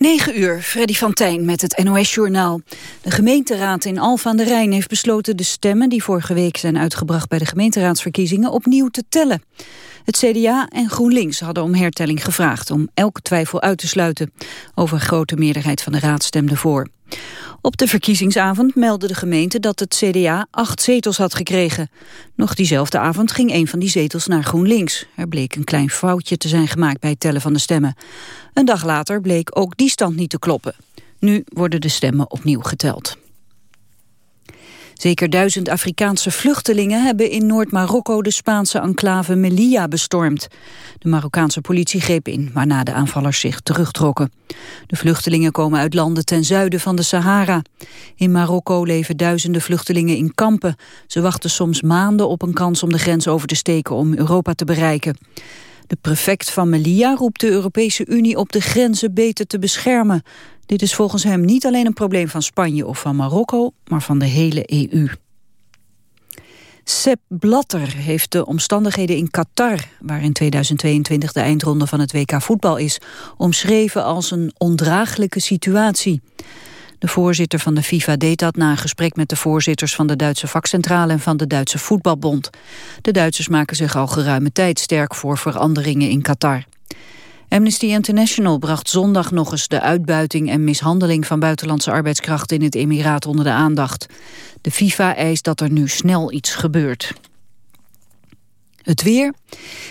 9 uur, Freddy van Tijn met het NOS-journaal. De gemeenteraad in Alphen aan de Rijn heeft besloten de stemmen... die vorige week zijn uitgebracht bij de gemeenteraadsverkiezingen... opnieuw te tellen. Het CDA en GroenLinks hadden om hertelling gevraagd... om elke twijfel uit te sluiten. Over grote meerderheid van de raad stemde voor. Op de verkiezingsavond meldde de gemeente dat het CDA acht zetels had gekregen. Nog diezelfde avond ging een van die zetels naar GroenLinks. Er bleek een klein foutje te zijn gemaakt bij het tellen van de stemmen. Een dag later bleek ook die stand niet te kloppen. Nu worden de stemmen opnieuw geteld. Zeker duizend Afrikaanse vluchtelingen hebben in Noord-Marokko de Spaanse enclave Melilla bestormd. De Marokkaanse politie greep in, waarna de aanvallers zich terugtrokken. De vluchtelingen komen uit landen ten zuiden van de Sahara. In Marokko leven duizenden vluchtelingen in kampen. Ze wachten soms maanden op een kans om de grens over te steken om Europa te bereiken. De prefect van Melilla roept de Europese Unie op de grenzen beter te beschermen. Dit is volgens hem niet alleen een probleem van Spanje of van Marokko, maar van de hele EU. Sepp Blatter heeft de omstandigheden in Qatar, waar in 2022 de eindronde van het WK voetbal is, omschreven als een ondraaglijke situatie. De voorzitter van de FIFA deed dat na een gesprek met de voorzitters van de Duitse vakcentrale en van de Duitse voetbalbond. De Duitsers maken zich al geruime tijd sterk voor veranderingen in Qatar. Amnesty International bracht zondag nog eens de uitbuiting en mishandeling van buitenlandse arbeidskrachten in het Emiraat onder de aandacht. De FIFA eist dat er nu snel iets gebeurt. Het weer.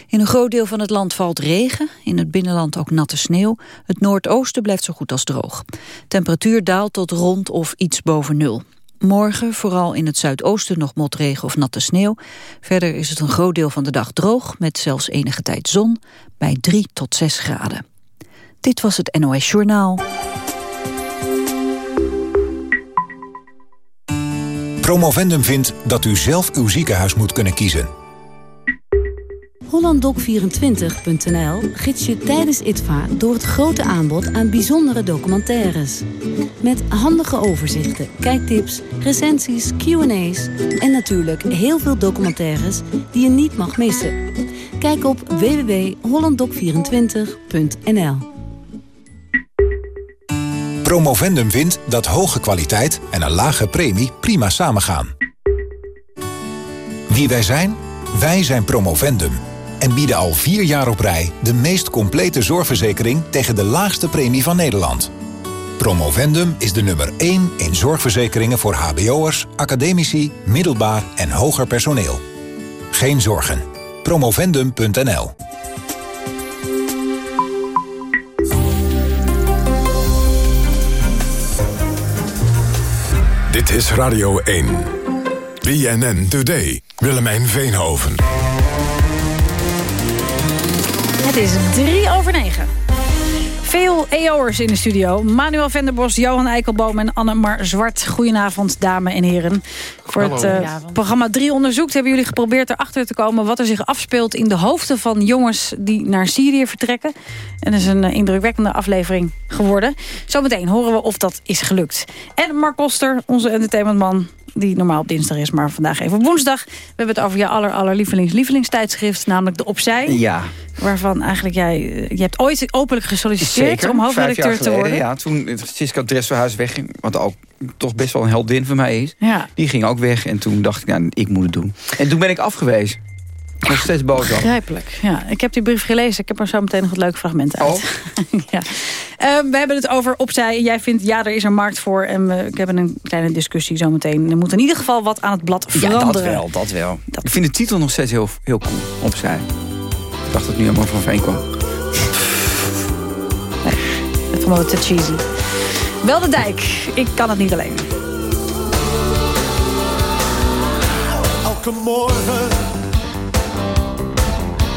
In een groot deel van het land valt regen. In het binnenland ook natte sneeuw. Het noordoosten blijft zo goed als droog. Temperatuur daalt tot rond of iets boven nul. Morgen vooral in het zuidoosten nog motregen of natte sneeuw. Verder is het een groot deel van de dag droog... met zelfs enige tijd zon bij 3 tot 6 graden. Dit was het NOS Journaal. Promovendum vindt dat u zelf uw ziekenhuis moet kunnen kiezen. HollandDoc24.nl gids je tijdens ITVA door het grote aanbod aan bijzondere documentaires. Met handige overzichten, kijktips, recensies, Q&A's en natuurlijk heel veel documentaires die je niet mag missen. Kijk op www.hollanddoc24.nl Promovendum vindt dat hoge kwaliteit en een lage premie prima samengaan. Wie wij zijn? Wij zijn Promovendum en bieden al vier jaar op rij de meest complete zorgverzekering tegen de laagste premie van Nederland. Promovendum is de nummer 1 in zorgverzekeringen voor hbo'ers, academici, middelbaar en hoger personeel. Geen zorgen. Promovendum.nl Dit is Radio 1. BNN Today. Willemijn Veenhoven. Het is drie over negen. Veel EO'ers in de studio. Manuel Venderbos, Johan Eikelboom en Annemar Zwart. Goedenavond, dames en heren. Voor het uh, programma 3 onderzoekt hebben jullie geprobeerd erachter te komen... wat er zich afspeelt in de hoofden van jongens die naar Syrië vertrekken. En dat is een uh, indrukwekkende aflevering geworden. Zometeen horen we of dat is gelukt. En Mark Koster, onze entertainmentman die normaal op dinsdag is, maar vandaag even op woensdag. We hebben het over je aller, aller lievelings, lievelingstijdschrift, namelijk de Opzij. Ja. Waarvan eigenlijk jij, je hebt ooit openlijk gesolliciteerd om hoofdredacteur te worden. Ja, toen Siska Dresselhuis wegging, wat ook toch best wel een heldin voor mij is. Ja. Die ging ook weg en toen dacht ik, nou, ik moet het doen. En toen ben ik afgewezen. Nog steeds boos over. Begrijpelijk. Ja, ik heb die brief gelezen. Ik heb er zo meteen nog het leuke fragment uit. Oh. ja. Uh, we hebben het over opzij. Jij vindt, ja, er is een markt voor. En we ik hebben een kleine discussie zo meteen. Er moet in ieder geval wat aan het blad veranderen. Ja, dat wel, dat wel. Ik vind de titel nog steeds heel, heel cool. Opzij. Ik dacht dat het nu helemaal van Veen kwam. Nee, dat vonden we te cheesy. Wel de dijk. Ik kan het niet alleen. Elke morgen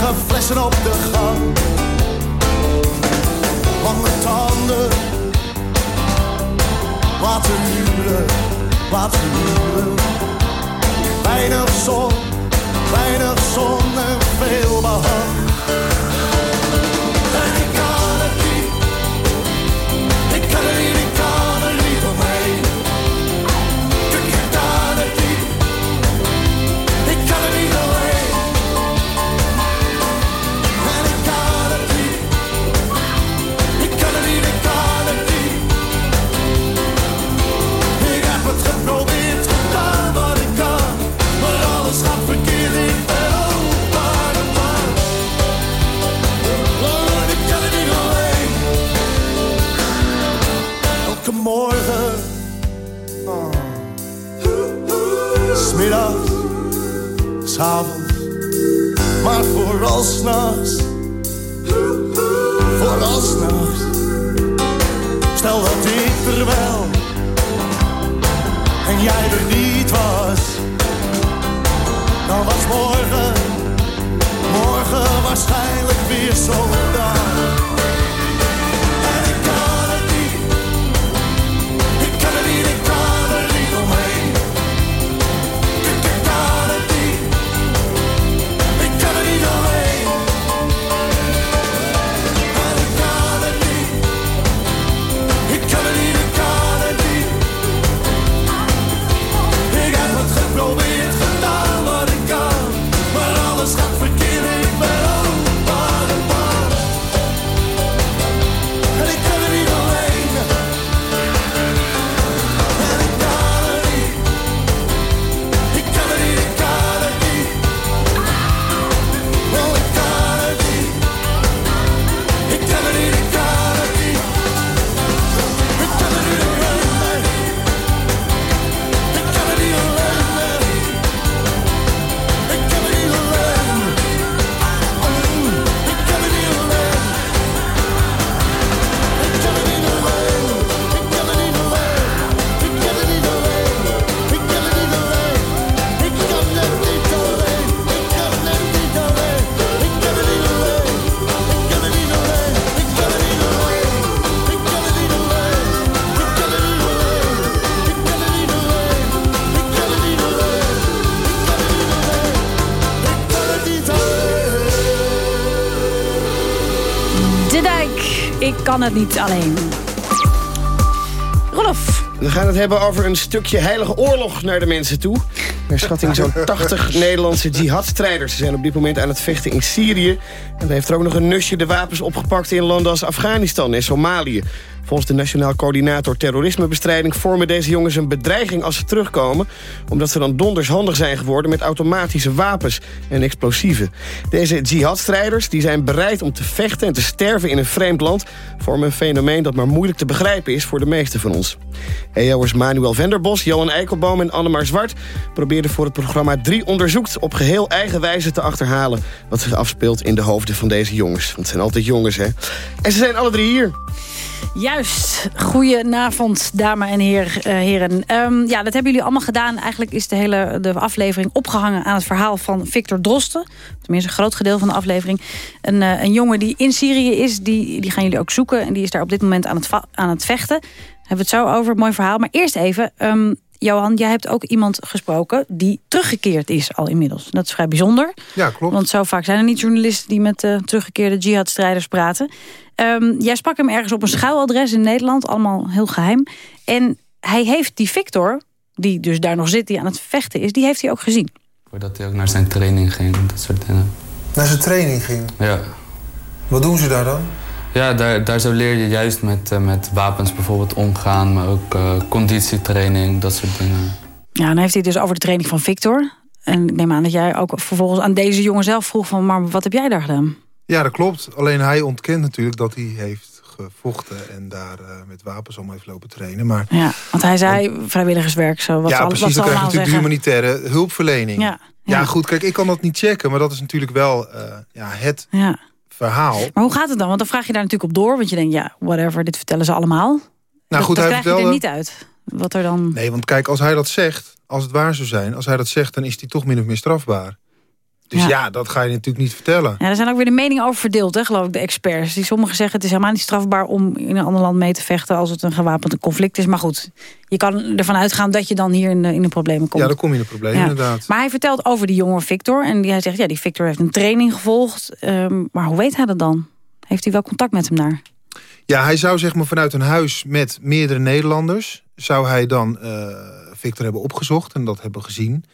Lege op de gang. Lange tanden. Laten huren, laten huren. Weinig zon, weinig zon en veel behang. Kan het niet alleen. Rolf, We gaan het hebben over een stukje heilige oorlog naar de mensen toe. Naar schatting zo'n 80 Nederlandse jihadstrijders. Zijn op dit moment aan het vechten in Syrië. En er heeft er ook nog een nusje de wapens opgepakt in landen als Afghanistan en Somalië. Volgens de Nationaal Coördinator Terrorismebestrijding... vormen deze jongens een bedreiging als ze terugkomen... omdat ze dan donders handig zijn geworden met automatische wapens en explosieven. Deze jihadstrijders die zijn bereid om te vechten en te sterven in een vreemd land... vormen een fenomeen dat maar moeilijk te begrijpen is voor de meesten van ons. EO'ers Manuel Venderbos, Johan Eikelboom en Annemar Zwart... probeerden voor het programma 3 onderzoekt... op geheel eigen wijze te achterhalen wat zich afspeelt in de hoofden van deze jongens. Want het zijn altijd jongens, hè? En ze zijn alle drie hier. Juist. Goedenavond, dames en eh, heren. Ehm, ja, dat hebben jullie allemaal gedaan. Eigenlijk is de hele de aflevering opgehangen aan het verhaal van Victor Drosten. Tenminste, een groot gedeelte van de aflevering. Een, eh, een jongen die in Syrië is, die, die gaan jullie ook zoeken. En die is daar op dit moment aan het, aan het vechten. Hebben we het zo over, mooi verhaal. Maar eerst even, ehm, Johan, jij hebt ook iemand gesproken... die teruggekeerd is al inmiddels. Dat is vrij bijzonder. Ja, klopt. Want zo vaak zijn er niet journalisten... die met uh, teruggekeerde jihadstrijders praten. Um, jij sprak hem ergens op een schuiladres in Nederland. Allemaal heel geheim. En hij heeft die Victor, die dus daar nog zit... die aan het vechten is, die heeft hij ook gezien. Voordat hij ook naar zijn training ging, dat soort dingen. Naar zijn training ging? Ja. Wat doen ze daar dan? Ja, daar, daar zo leer je juist met, uh, met wapens bijvoorbeeld omgaan... maar ook uh, conditietraining, dat soort dingen. Ja, dan heeft hij dus over de training van Victor. En ik neem aan dat jij ook vervolgens aan deze jongen zelf vroeg... van, maar wat heb jij daar gedaan? Ja, dat klopt. Alleen hij ontkent natuurlijk dat hij heeft gevochten... en daar uh, met wapens om heeft lopen trainen. Maar, ja, want hij zei want, vrijwilligerswerk, zo wat Ja, al, precies, wat dan krijg je natuurlijk zeggen. de humanitaire hulpverlening. Ja, ja. ja, goed, kijk, ik kan dat niet checken... maar dat is natuurlijk wel uh, ja, het ja. Verhaal. Maar hoe gaat het dan? Want dan vraag je daar natuurlijk op door. Want je denkt, ja, whatever, dit vertellen ze allemaal. Nou, dat, goed, dat hij krijg vertelde... je er niet uit. Wat er dan... Nee, want kijk, als hij dat zegt, als het waar zou zijn... als hij dat zegt, dan is hij toch min of meer strafbaar. Dus ja. dat ga je natuurlijk niet vertellen. Ja, er zijn ook weer de meningen over verdeeld, hè, geloof ik, de experts. Die sommigen zeggen het is helemaal niet strafbaar om in een ander land mee te vechten als het een gewapend conflict is. Maar goed, je kan ervan uitgaan dat je dan hier in de, in de problemen komt. Ja, dan kom je in de problemen, inderdaad. Maar hij vertelt over die jonge Victor. En hij zegt, ja, die Victor heeft een training gevolgd. Ehm, maar hoe weet hij dat dan? Heeft hij wel contact met hem daar? Ja, hij zou zeg maar vanuit een huis met meerdere Nederlanders... zou hij dan uh, Victor hebben opgezocht en dat hebben gezien.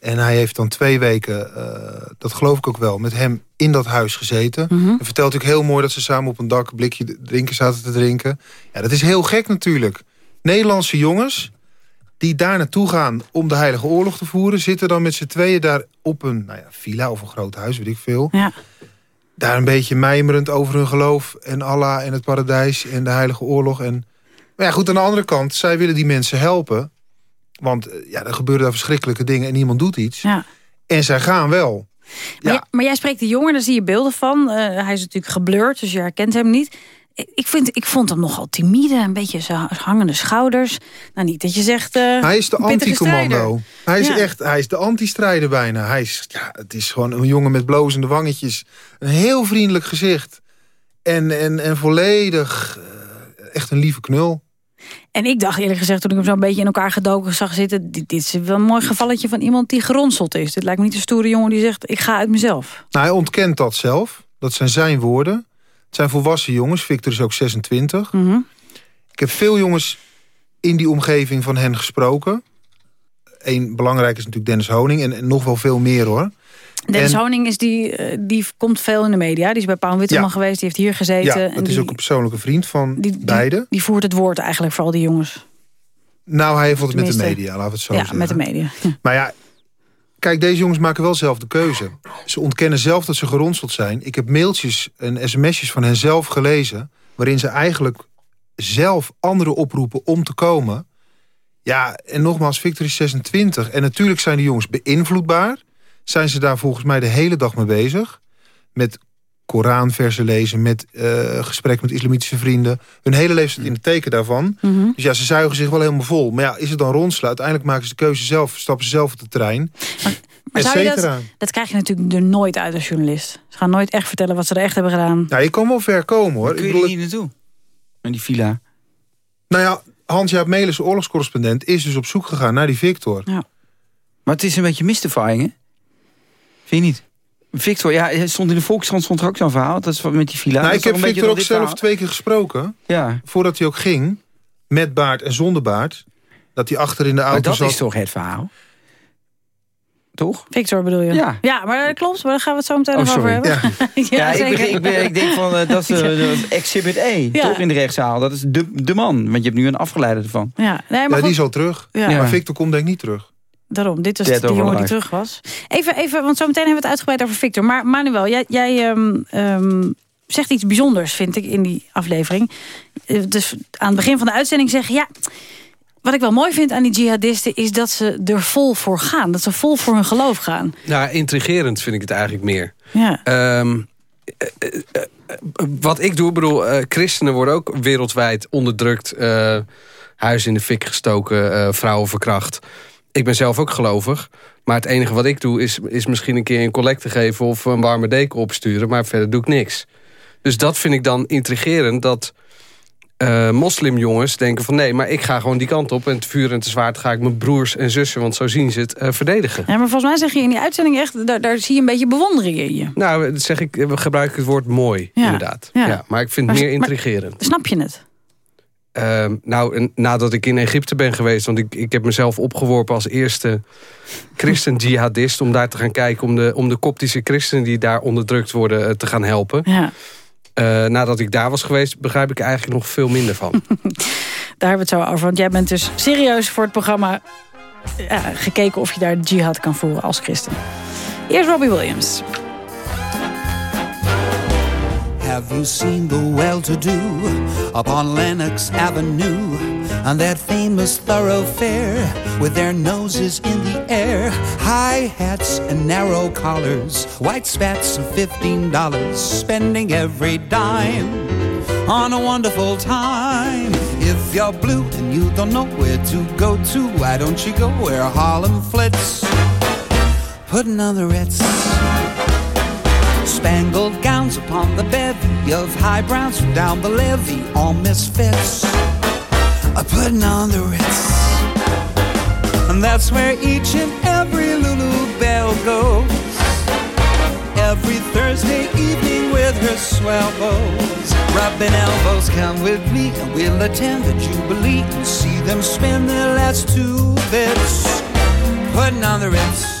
En hij heeft dan twee weken, uh, dat geloof ik ook wel, met hem in dat huis gezeten. Mm -hmm. vertelt ook heel mooi dat ze samen op een dak een blikje drinken zaten te drinken. Ja, dat is heel gek natuurlijk. Nederlandse jongens die daar naartoe gaan om de Heilige Oorlog te voeren... zitten dan met z'n tweeën daar op een nou ja, villa of een groot huis, weet ik veel. Ja. Daar een beetje mijmerend over hun geloof en Allah en het paradijs en de Heilige Oorlog. En... Maar ja, goed, aan de andere kant, zij willen die mensen helpen. Want eh, ja, er gebeuren daar verschrikkelijke dingen en niemand doet iets. Ja. En zij gaan wel. Maar, ja. maar jij spreekt de jongen, daar zie je beelden van. Uh, hij is natuurlijk geblurred, dus je herkent hem niet. Ik, vind, ik vond hem nogal timide, een beetje zo hangende schouders. Nou, niet dat je zegt... Uh, hij is de anti-commando. Hij is ja. echt, hij is de anti-strijder bijna. Hij is, ja, het is gewoon een jongen met blozende wangetjes. Een heel vriendelijk gezicht. En, en, en volledig uh, echt een lieve knul. En ik dacht eerlijk gezegd, toen ik hem zo'n beetje in elkaar gedoken zag zitten... Dit, dit, is wel een mooi gevalletje van iemand die geronseld is. Dit lijkt me niet een stoere jongen die zegt, ik ga uit mezelf. Nou, hij ontkent dat zelf. Dat zijn zijn woorden. Het zijn volwassen jongens. Victor is ook 26. Mm -hmm. Ik heb veel jongens in die omgeving van hen gesproken. Eén belangrijk is natuurlijk Dennis Honing. En, en nog wel veel meer hoor. Dennis en, Honing is die, die komt veel in de media. Die is bij Paul Witteman ja. geweest. Die heeft hier gezeten. Ja, dat en is die, ook een persoonlijke vriend van die, beide. Die, die, voert het woord eigenlijk voor al die jongens. Nou, hij heeft wat met de media, laten we het zo ja, zeggen. met de media. Maar ja, kijk, deze jongens maken wel zelf de keuze. Ze ontkennen zelf dat ze geronseld zijn. Ik heb mailtjes en sms'jes van hen zelf gelezen... waarin ze eigenlijk zelf anderen oproepen om te komen. Ja, en nogmaals, Victor is 26. En natuurlijk zijn die jongens beïnvloedbaar. Zijn ze daar volgens mij de hele dag mee bezig. Met Koranversen lezen, met uh, gesprek met islamitische vrienden. Hun hele leven zit in het teken daarvan. Mm -hmm. Dus ja, ze zuigen zich wel helemaal vol. Maar ja, is het dan ronselen? Uiteindelijk maken ze de keuze zelf, stappen ze zelf op de trein. Maar, maar zou je dat, dat krijg je natuurlijk er nooit uit als journalist. Ze gaan nooit echt vertellen wat ze er echt hebben gedaan. Nou, je kan wel ver komen hoor. Kun je bedoel, hier naartoe? Naar die villa? Nou ja, Hans-Jaap Melis, oorlogscorrespondent, is dus op zoek gegaan naar die Victor. Ja. Maar het is een beetje mystifying, hè? Vind je niet? Victor, ja, hij stond in de Volkskrant stond er ook zo'n verhaal. Dat is met die villa. Nou, ik heb Victor ook zelf verhaal. twee keer gesproken. Ja. Voordat hij ook ging. Met baard en zonder baard. Dat hij achter in de auto maar dat zat. is toch het verhaal? Toch? Victor bedoel je? Ja. Ja, maar dat klopt. Maar daar gaan we het zo meteen oh, nog over hebben. Ja, ja, ja ik, ik, ben, ik, denk van, uh, dat is uh, exhibit E. Ja. Toch in de rechtszaal. Dat is de, de man. Want je hebt nu een afgeleide ervan. Ja, nee, maar ja die is al terug. Maar Victor komt denk ik niet terug. Daarom, dit is de jongen die terug was. Even, even, want zo meteen hebben we het uitgebreid over Victor. Maar Manuel, jij, jij um, um, zegt iets bijzonders, vind ik, in die aflevering. Dus aan het begin van de uitzending zeggen... ja, wat ik wel mooi vind aan die jihadisten... is dat ze er vol voor gaan. Dat ze vol voor hun geloof gaan. Nou, intrigerend vind ik het eigenlijk meer. Ja. Um, uh, uh, uh, wat ik doe, bedoel, christenen worden ook wereldwijd onderdrukt... huis in de fik gestoken, vrouwen verkracht ik ben zelf ook gelovig. Maar het enige wat ik doe is, is misschien een keer een collecte geven... of een warme deken opsturen, maar verder doe ik niks. Dus dat vind ik dan intrigerend... dat uh, moslimjongens denken van... nee, maar ik ga gewoon die kant op... en te vuur en te zwaard ga ik mijn broers en zussen... want zo zien ze het, uh, verdedigen. Ja, maar volgens mij zeg je in die uitzending echt... daar, daar zie je een beetje bewondering in je. Nou, zeg ik, we gebruiken het woord mooi, ja. inderdaad. Ja. ja. maar ik vind het meer intrigerend. Maar, snap je het? Uh, nou, nadat ik in Egypte ben geweest... want ik, ik heb mezelf opgeworpen als eerste christen-jihadist... om daar te gaan kijken om de, om de koptische christenen... die daar onderdrukt worden, uh, te gaan helpen. Ja. Uh, nadat ik daar was geweest, begrijp ik er eigenlijk nog veel minder van. daar hebben we het zo over, want jij bent dus serieus voor het programma... gekeken of je daar jihad kan voeren als christen. Eerst Robbie Williams. Have you seen the well-to-do upon Lenox Avenue on that famous thoroughfare with their noses in the air, high hats and narrow collars, white spats of fifteen dollars, spending every dime on a wonderful time. If you're blue and you don't know where to go to, why don't you go where Harlem flits, putting on the Ritz? Spangled gowns upon the bevy of high browns from down the levee. All misfits are putting on the ritz. And that's where each and every Lulu Bell goes. Every Thursday evening with her swell bows. Rubbing elbows, come with me and we'll attend the Jubilee and see them spend their last two bits. Putting on the ritz.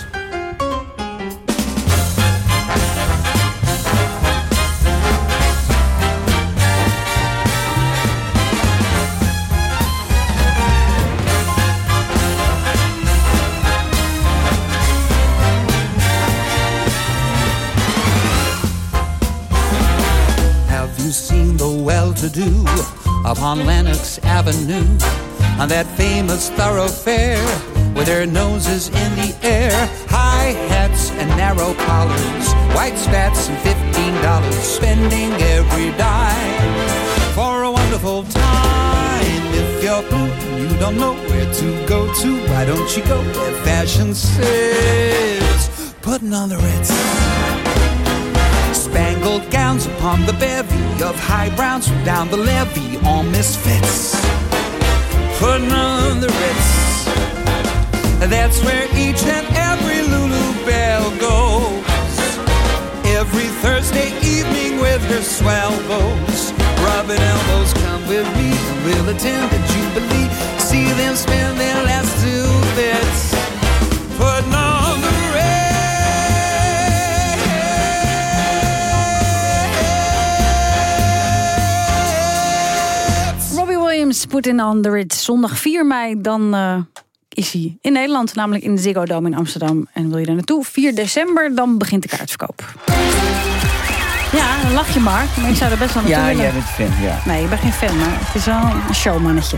Well-to-do upon Lenox Avenue? On that famous thoroughfare with their noses in the air, high hats and narrow collars, white spats and fifteen dollars, spending every dime for a wonderful time. If you're blue and you don't know where to go to, why don't you go where fashion says, putting on the Ritz. Spangled gowns upon the bevy of high browns from down the levee, all misfits. Putting on the Ritz. That's where each and every Lulu Bell goes. Every Thursday evening with her swell bows. Rubbing elbows, come with me we'll attend the Jubilee. See them spend their last two bits. Put in on the Ritz. Zondag 4 mei, dan eh, is hij in Nederland, namelijk in de Ziggo Dome in Amsterdam. En wil je daar naartoe? 4 december, dan begint de kaartverkoop. Ja, dan lach je maar. Maar ik zou er best wel naartoe Ja, willen. jij bent fan, ja. Nee, ik ben geen fan, maar het is wel een showmannetje.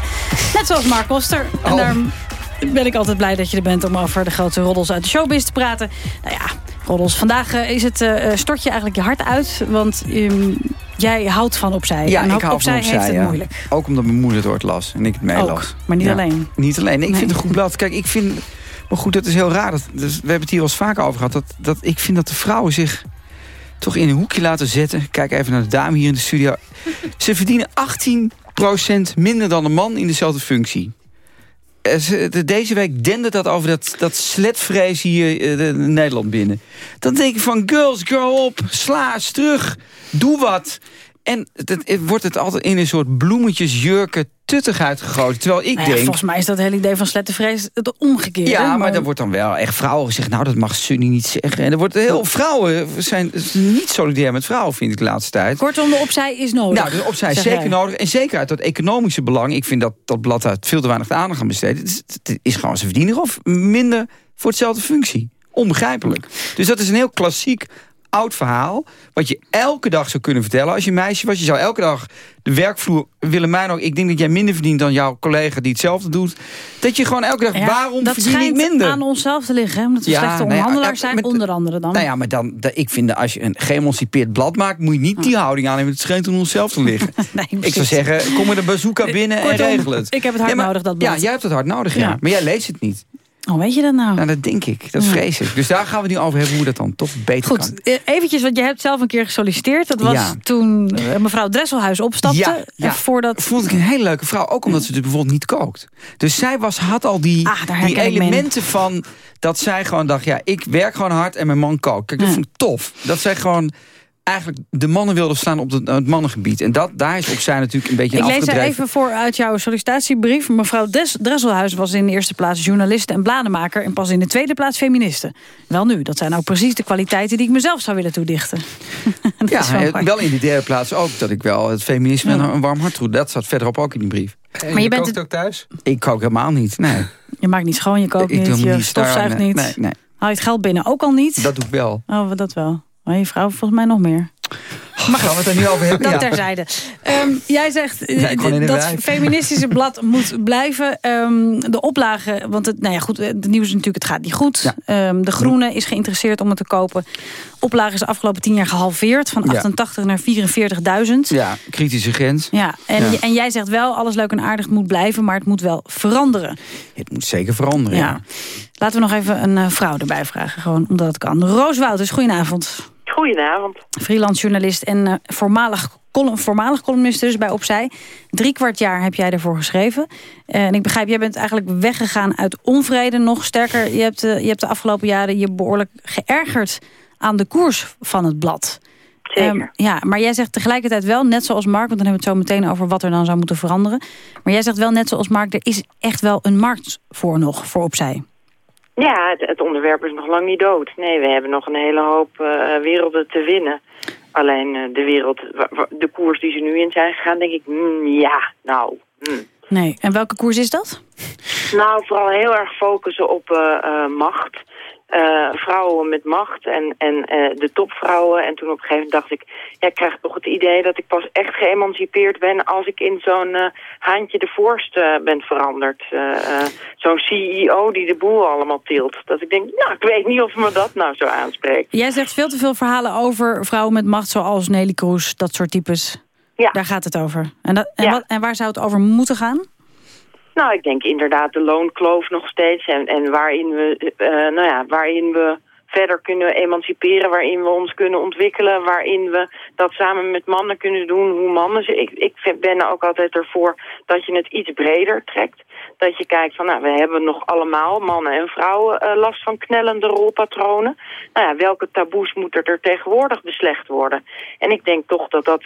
Net zoals Mark Koster. En Oh. daarom ben ik altijd blij dat je er bent om over de grote roddels uit de showbiz te praten. Nou ja, roddels. Vandaag eh, is het, eh, stort je eigenlijk je hart uit, want ehm, jij houdt van opzij. Ja, en ik hou opzij van opzij, heeft het ja. moeilijk. Ook omdat mijn moeder het ooit las en ik het meelas. Ook, maar niet Ja. alleen. Niet alleen. Nee, ik Nee. vind het een goed blad. Kijk, ik vind... Maar goed, dat is heel raar. Dat, dus we hebben het hier wel eens vaker over gehad. Dat, dat, ik vind dat de vrouwen zich toch in een hoekje laten zetten. Kijk even naar de dame hier in de studio. Ze verdienen 18% minder dan een man in dezelfde functie. Eh, ze- de- Deze week dende dat over dat, dat sletvrees hier eh, de Nederland binnen. Dan denk ik van, girls, grow up, sla eens terug, doe wat. En het, het- wordt het altijd in een soort bloemetjesjurken tuttigheid gegoten. Terwijl ik Nou ja, denk... volgens mij is dat hele idee van slettenvrees het omgekeerde. Ja, maar er wordt dan wel echt vrouwen gezegd... nou, dat mag Sunny niet zeggen. En er wordt heel vrouwen zijn niet solidair met vrouwen, vind ik de laatste tijd. Kortom, de opzij is nodig. Nou, de opzij is zeker nodig. En zeker uit dat economische belang. Ik vind dat dat blad daar veel te weinig aandacht aan. Het is, het is gewoon ze verdienen of minder voor hetzelfde functie. Onbegrijpelijk. Dus dat is een heel klassiek oud verhaal. Wat je elke dag zou kunnen vertellen als je meisje was. Je zou elke dag de werkvloer... Willemijn ook, ik denk dat jij minder verdient dan jouw collega die hetzelfde doet. Dat je gewoon elke dag, Ja, waarom dat verdien ik schijnt minder? aan onszelf te liggen, hè, omdat we Ja, slechte nou ja, zijn, met- onder andere dan. Nou ja, maar dan, da- ik vind dat als je een geëmancipeerd blad maakt... moet je niet die houding aannemen. Het schijnt aan onszelf te liggen. Nee, ik zou zeggen, kom met een bazooka binnen en regel het. ik heb het hard nodig, dat blad. Ja, jij hebt het hard nodig. Ja. Maar jij leest het niet. Oh, weet je dat nou? Nou, dat denk ik. Dat vrees ik. Dus daar gaan we het nu over hebben hoe dat dan toch beter kan. Goed, eh, eventjes, want je hebt zelf een keer gesolliciteerd. Dat was Ja. toen eh, mevrouw Dresselhuis opstapte. Ja, eh, ja. Voordat... vond ik een hele leuke vrouw. Ook omdat ze dus bijvoorbeeld niet kookt. Dus zij was, had al die, Ah, die elementen van... dat zij gewoon dacht, ja, ik werk gewoon hard en mijn man kookt. Kijk, dat vond ik tof. Dat zij gewoon eigenlijk de mannen wilde staan op het, het mannengebied. En dat, daar is opzij natuurlijk een beetje Ik lees er even voor uit jouw sollicitatiebrief. Mevrouw Des Dresselhuis was in de eerste plaats journaliste en blademaker... en pas in de tweede plaats feministe. Wel nu, dat zijn nou precies de kwaliteiten die ik mezelf zou willen toedichten. Ja, wel eh, wel in de derde plaats ook dat ik wel het feminisme Ja. een warm hart toe. Dat staat verderop ook in die brief. En je je, bent kookt ook thuis? Ik kook helemaal niet, nee. Je maakt niet schoon, je kookt Ik doe niet, je niet stofzuigt niet. Nee, nee, Haal je het geld binnen ook al niet? dat doe ik wel. Oh, dat wel. Maar je vrouw volgens mij nog meer. Maar gaan we het er nu over hebben? Dat Ja. terzijde. Ehm, jij zegt eh, dat rij. feministische blad moet blijven. Ehm, de oplage, want het, nou ja, goed, het nieuws is natuurlijk, het gaat niet goed. Ja. Ehm, de Groene is geïnteresseerd om het te kopen. Oplage is de afgelopen tien jaar gehalveerd. Van Ja. 88 naar 44.000. Ja, kritische grens. Ja, en, en jij zegt wel, alles leuk en aardig moet blijven, maar het moet wel veranderen. Het moet zeker veranderen. Ja. Laten we nog even een eh, vrouw erbij vragen, gewoon omdat het kan. Roos Wouters, goedenavond. Goedenavond. Freelance journalist en uh, voormalig, column, voormalig columnist dus bij Opzij. Drie kwart jaar heb jij ervoor geschreven. Uh, en ik begrijp, jij bent eigenlijk weggegaan uit onvrede. Nog sterker, je hebt, uh, je hebt de afgelopen jaren je behoorlijk geërgerd aan de koers van het blad. Um, ja, maar jij zegt tegelijkertijd wel, net zoals Mark... want dan hebben we het zo meteen over wat er dan zou moeten veranderen. Maar jij zegt wel, net zoals Mark, er is echt wel een markt voor nog, voor opzij. Ja, het, het onderwerp is nog lang niet dood. Nee, we hebben nog een hele hoop uh, werelden te winnen. Alleen uh, de wereld, de koers die ze nu in zijn gegaan, denk ik, mm, ja, nou... Mm. Nee, en welke koers is dat? Nou, vooral heel erg focussen op uh, macht uh, vrouwen met macht en, en uh, de topvrouwen. En toen op een gegeven moment dacht ik, ja, ik krijg toch het idee dat ik pas echt geëmancipeerd ben als ik in zo'n uh, haantje de voorste ben veranderd. zo'n CEO die de boel allemaal tilt. Dat ik denk, nou, ik weet niet of me dat nou zo aanspreekt. Jij zegt veel te veel verhalen over vrouwen met macht zoals Nelly Kroes, dat soort types. Ja. Daar gaat het over. En, dat, en, ja. wat, en waar zou het over moeten gaan? Nou, ik denk inderdaad de loonkloof nog steeds. En, en waarin, we, uh, nou ja, waarin we verder kunnen emanciperen, waarin we ons kunnen ontwikkelen, waarin we dat samen met mannen kunnen doen, hoe mannen... Ik, ik ben ook altijd ervoor dat je het iets breder trekt. Dat je kijkt van, nou, we hebben nog allemaal, mannen en vrouwen, uh, last van knellende rolpatronen. Nou ja, welke taboes moeten er tegenwoordig beslecht worden? En ik denk toch dat dat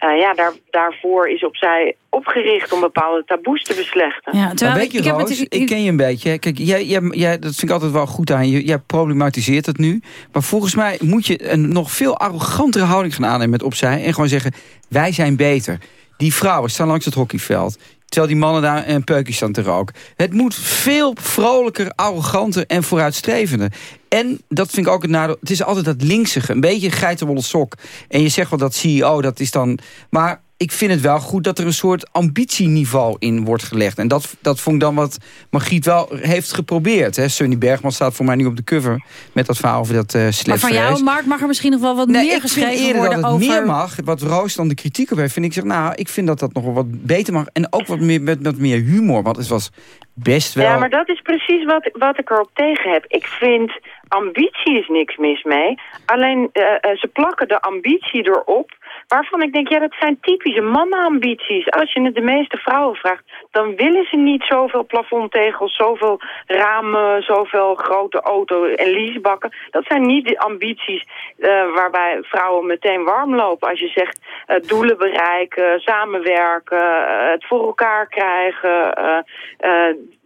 uh, ja, daar, daarvoor is opzij opgericht om bepaalde taboes te beslechten. Ja, terwijl weet je, ik, Roos, het... ik ken je een beetje. Kijk, jij, jij, jij, dat vind ik altijd wel goed aan je. Jij problematiseert het nu. Maar volgens mij moet je een nog veel arrogantere houding gaan aannemen met opzij. En gewoon zeggen, wij zijn beter. Die vrouwen staan langs het hockeyveld. Terwijl die mannen daar een peukje staan te roken. Het moet veel vrolijker, arroganter en vooruitstrevender. En, dat vind ik ook het nadeel, het is altijd dat linksige. Een beetje geitenwolle sok. En je zegt wel dat CEO, dat is dan... Maar ik vind het wel goed dat er een soort ambitieniveau in wordt gelegd. En dat, dat vond ik dan wat Margriet wel heeft geprobeerd. Hè. Sunny Bergman staat voor mij nu op de cover... met dat verhaal over dat uh, Maar van jou, Mark, mag er misschien nog wel wat nee, meer geschreven worden dat het meer mag. Wat Roos dan de kritiek op heeft, vind ik zeg... nou, ik vind dat dat nog wel wat beter mag. En ook wat meer, met, met meer humor, want het was best wel... Ja, maar dat is precies wat, wat ik erop tegen heb. Ik vind ambitie is niks mis mee. Alleen uh, uh, ze plakken de ambitie erop waarvan ik denk, ja, dat zijn typische mannenambities. Als je het de meeste vrouwen vraagt, dan willen ze niet zoveel plafondtegels, zoveel ramen, zoveel grote auto's en leasebakken. Dat zijn niet de ambities uh, waarbij vrouwen meteen warm lopen. Als je zegt uh, doelen bereiken, samenwerken, uh, het voor elkaar krijgen,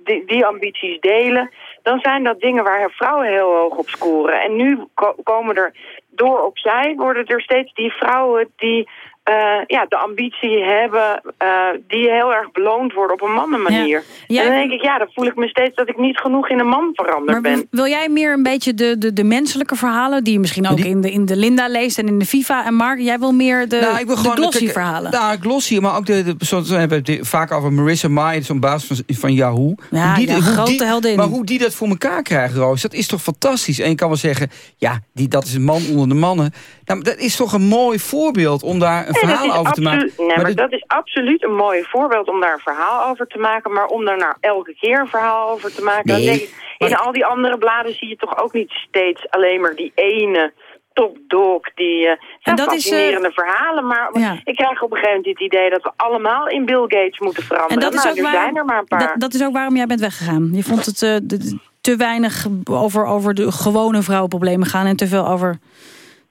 die, die ambities delen dan zijn dat dingen waar vrouwen heel hoog op scoren. En nu ko komen er door opzij worden er steeds die vrouwen die uh, ja, de ambitie hebben, uh, die heel erg beloond worden op een mannenmanier. Ja. En dan denk ik, ja, dan voel ik me steeds dat ik niet genoeg in een man veranderd maar ben. Wil jij meer een beetje de, de, de menselijke verhalen, die je misschien ook die... in, de, in de Linda leest en in de FIFA en Mark, jij wil meer de, nou, ik wil de gewoon, glossy verhalen? Nou, glossy, maar ook de, de, zoals we hebben het vaak over Marissa Mayer, zo'n baas van, van Yahoo. Ja, hoe die, ja, hoe grote die, heldin. Maar hoe die dat voor elkaar krijgen, Roos, dat is toch fantastisch. En je kan wel zeggen, ja, die, dat is een man onder de mannen. Nou, dat is toch een mooi voorbeeld om daar een verhaal over te maken. Nee, maar, maar dat is absoluut een mooi voorbeeld om daar een verhaal over te maken. Maar om daar nou elke keer een verhaal over te maken... Nee, dan denk ik, in maar... al die andere bladen zie je toch ook niet steeds alleen maar die ene topdog. Die uh, zijn dat fascinerende is, uh, verhalen. Maar ja. ik krijg op een gegeven moment het idee dat we allemaal in Bill Gates moeten veranderen. En dat is nou, ook er waar, zijn er maar een paar. Dat, dat, is ook waarom jij bent weggegaan. Je vond het uh, de, te weinig over, over de gewone vrouwenproblemen gaan en te veel over...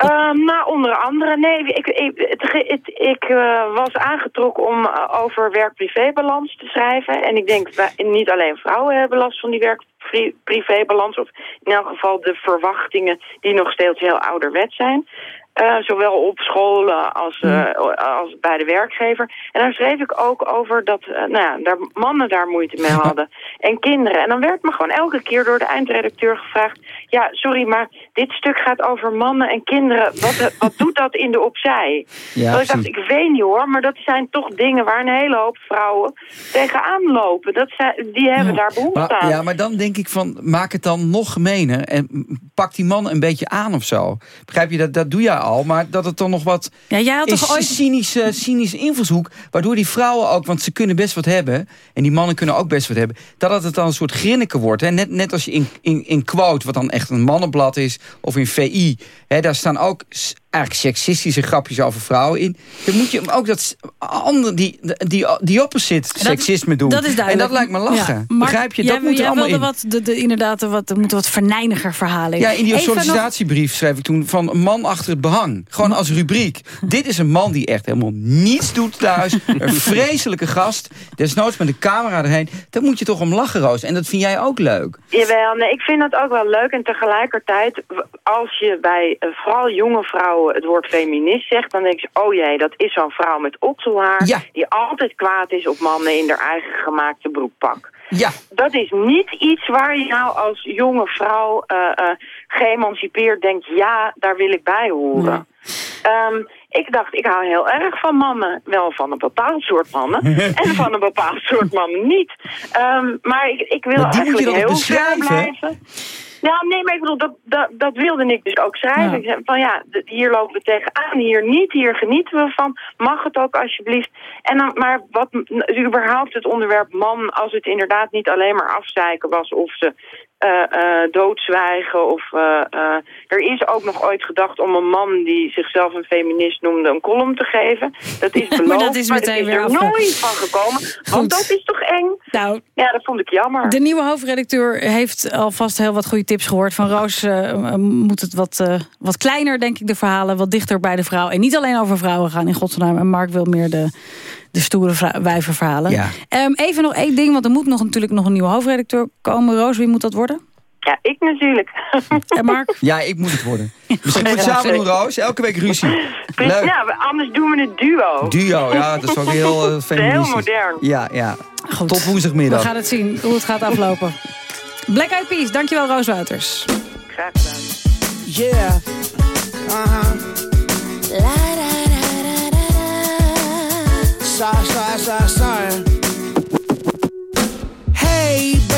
Uh, nou, onder andere, nee, ik, ik, het, het, ik uh, was aangetrokken om uh, over werk-privébalans te schrijven. En ik denk, niet alleen vrouwen hebben last van die werk-privébalans, of in elk geval de verwachtingen die nog steeds heel ouderwet zijn. Uh, zowel op scholen als, uh, als bij de werkgever. En daar schreef ik ook over dat uh, nou ja, daar mannen daar moeite mee hadden. En kinderen. En dan werd me gewoon elke keer door de eindredacteur gevraagd... ja, sorry, maar dit stuk gaat over mannen en kinderen. Wat, wat doet dat in de opzij? Ja, ik dacht, ik weet niet hoor, maar dat zijn toch dingen... waar een hele hoop vrouwen tegenaan lopen. Dat zijn, die hebben ja. daar behoefte maar, aan. Ja, maar dan denk ik van, maak het dan nog gemener... en pak die mannen een beetje aan of zo. Begrijp je, dat, dat doe je al, maar dat het dan nog wat ja, jij had toch ooit... cynische, cynische invalshoek, waardoor die vrouwen ook, want ze kunnen best wat hebben, en die mannen kunnen ook best wat hebben, dat het dan een soort grinneken wordt. Hè? Net, net als je in, in, in Quote, wat dan echt een mannenblad is, of in VI. Hè, daar staan ook eigenlijk seksistische grapjes over vrouwen in. Dan moet je ook dat andere, die, die, die opposite seksisme doen. Dat is en dat lijkt me lachen. Ja, maar Begrijp je? jij- Dat moet er allemaal in. Wat, de, de, inderdaad, wat, er moeten wat verneiniger verhalen in. Ja, in die Even nog- sollicitatiebrief schreef ik toen van een man achter het behang. Gewoon als rubriek. Dit is een man die echt helemaal niets doet thuis. Een vreselijke gast. Desnoods met een camera erheen. Daar moet je toch om lachen, Roos. En dat vind jij ook leuk. Jawel, nee, ik vind dat ook wel leuk. En tegelijkertijd, als je bij eh, vooral jonge vrouwen het woord feminist zegt... dan denk je, oh jee, dat is zo'n vrouw met otselhaar... die altijd kwaad is op mannen in haar eigen gemaakte broekpak. Ja. Dat is niet iets waar je nou als jonge vrouw eh, eh, geëmancipeerd denkt... ja, daar wil ik bij horen. Ehm, ik dacht, ik hou heel erg van mannen. Wel van een bepaald soort mannen. en van een bepaald soort mannen niet. Ehm, maar ik, ik wil Maar eigenlijk heel ver blijven. Ja, nee, maar ik bedoel, dat, dat, dat wilde ik dus ook schrijven. Ja. Van ja, hier lopen we tegenaan, hier niet, hier genieten we van. Mag het ook alsjeblieft. En dan, maar wat überhaupt het onderwerp man, als het inderdaad niet alleen maar afzeiken was of ze eh, eh, doodzwijgen. Of, eh, er is ook nog ooit gedacht om een man die zichzelf een feminist noemde een column te geven. Dat is beloofd, Maar dat is meteen er is er nooit van gekomen. Want dat is toch eng? Nou, ja, dat vond ik jammer. De nieuwe hoofdredacteur heeft alvast heel wat goede tips gehoord. Van Roos eh, moet het wat, eh, wat kleiner, denk ik, de verhalen. Wat dichter bij de vrouw. En niet alleen over vrouwen gaan in godsnaam. En Mark wil meer de, de stoere wijvenverhalen. Ja. Ehm, even nog één ding, want er moet nog natuurlijk nog een nieuwe hoofdredacteur komen. Roos, wie moet dat worden? Ja, ik natuurlijk. En Mark? Ja, ik moet het worden. Misschien moet je het samen doen, Roos. Elke week ruzie. Dus, Leuk. ja, anders doen we het duo. Duo, ja, dat is ook heel uh, feministisch. modern. Ja, ja. Goed. Tot woensdagmiddag. We gaan het zien hoe het gaat aflopen. Black Eyed Peas, dankjewel Roos Wouters. Graag gedaan. Yeah. Uh-huh. Sorry, sorry, sorry, sorry.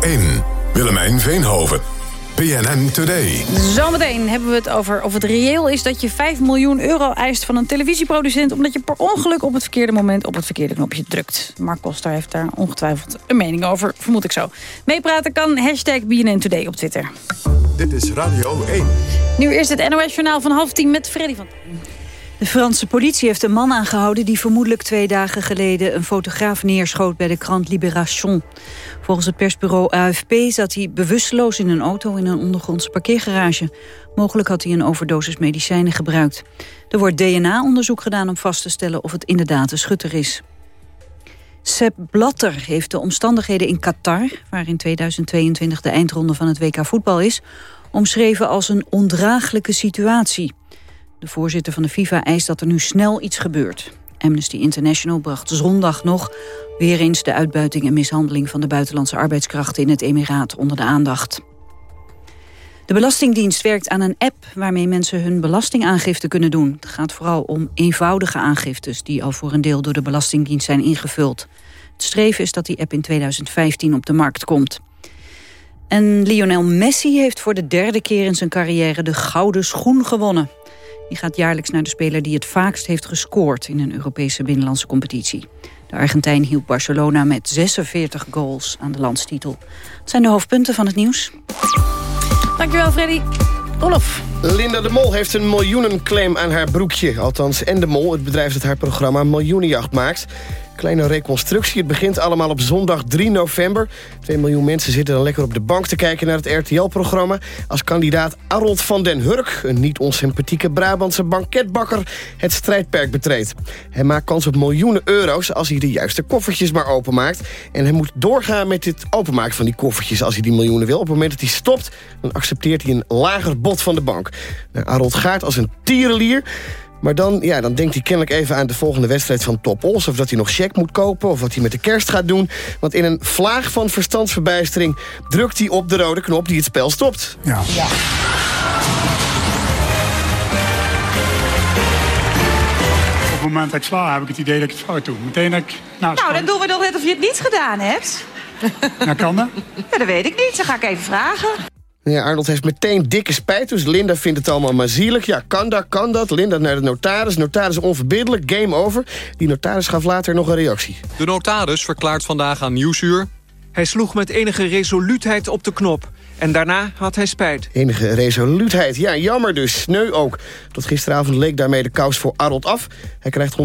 Radio 1. Willemijn Veenhoven. PNN Today. Zometeen hebben we het over of het reëel is dat je 5 miljoen euro eist van een televisieproducent... omdat je per ongeluk op het verkeerde moment op het verkeerde knopje drukt. Mark Koster heeft daar ongetwijfeld een mening over, vermoed ik zo. Meepraten kan hashtag BNN Today op Twitter. Dit is Radio 1. Nu eerst het NOS-journaal van half tien met Freddy van... De Franse politie heeft een man aangehouden die vermoedelijk twee dagen geleden een fotograaf neerschoot bij de krant Libération. Volgens het persbureau AFP zat hij bewusteloos in een auto in een ondergrondse parkeergarage. Mogelijk had hij een overdosis medicijnen gebruikt. Er wordt DNA-onderzoek gedaan om vast te stellen of het inderdaad de schutter is. Sepp Blatter heeft de omstandigheden in Qatar, waar in 2022 de eindronde van het WK voetbal is, omschreven als een ondraaglijke situatie. De voorzitter van de FIFA eist dat er nu snel iets gebeurt. Amnesty International bracht zondag nog weer eens de uitbuiting en mishandeling van de buitenlandse arbeidskrachten in het Emiraat onder de aandacht. De Belastingdienst werkt aan een app waarmee mensen hun belastingaangifte kunnen doen. Het gaat vooral om eenvoudige aangiftes die al voor een deel door de Belastingdienst zijn ingevuld. Het streven is dat die app in 2015 op de markt komt. En Lionel Messi heeft voor de derde keer in zijn carrière de gouden schoen gewonnen. Die gaat jaarlijks naar de speler die het vaakst heeft gescoord in een Europese binnenlandse competitie. De Argentijn hielp Barcelona met 46 goals aan de landstitel. Het zijn de hoofdpunten van het nieuws. Dankjewel, Freddy. Olof. Linda de Mol heeft een miljoenenclaim aan haar broekje. Althans, en de Mol, het bedrijf dat haar programma Miljoenenjacht maakt. Kleine reconstructie. Het begint allemaal op zondag 3 november. 2 miljoen mensen zitten dan lekker op de bank te kijken naar het RTL-programma. Als kandidaat Arold van den Hurk, een niet onsympathieke Brabantse banketbakker, het strijdperk betreedt. Hij maakt kans op miljoenen euro's als hij de juiste koffertjes maar openmaakt. En hij moet doorgaan met het openmaken van die koffertjes als hij die miljoenen wil. Op het moment dat hij stopt, dan accepteert hij een lager bod van de bank. Nou, Arold gaat als een tierenlier. Maar dan, ja, dan denkt hij kennelijk even aan de volgende wedstrijd van Top Os... of dat hij nog check moet kopen, of wat hij met de kerst gaat doen. Want in een vlaag van verstandsverbijstering... drukt hij op de rode knop die het spel stopt. Ja. Op het moment dat ik sla, heb ik het idee dat ik het fout doe. Meteen dat ik Nou, dan doen we toch net of je het niet gedaan hebt. Nou, kan dat? Ja, dat weet ik niet. Dan ga ik even vragen. Ja, Arnold heeft meteen dikke spijt, dus Linda vindt het allemaal maar zielig. Ja, kan dat, kan dat. Linda naar de notaris. Notaris onverbiddelijk, game over. Die notaris gaf later nog een reactie. De notaris verklaart vandaag aan Nieuwsuur... Hij sloeg met enige resoluutheid op de knop. En daarna had hij spijt. Enige resoluutheid. Ja, jammer dus. Sneu ook. Tot gisteravond leek daarmee de kous voor Arnold af. Hij krijgt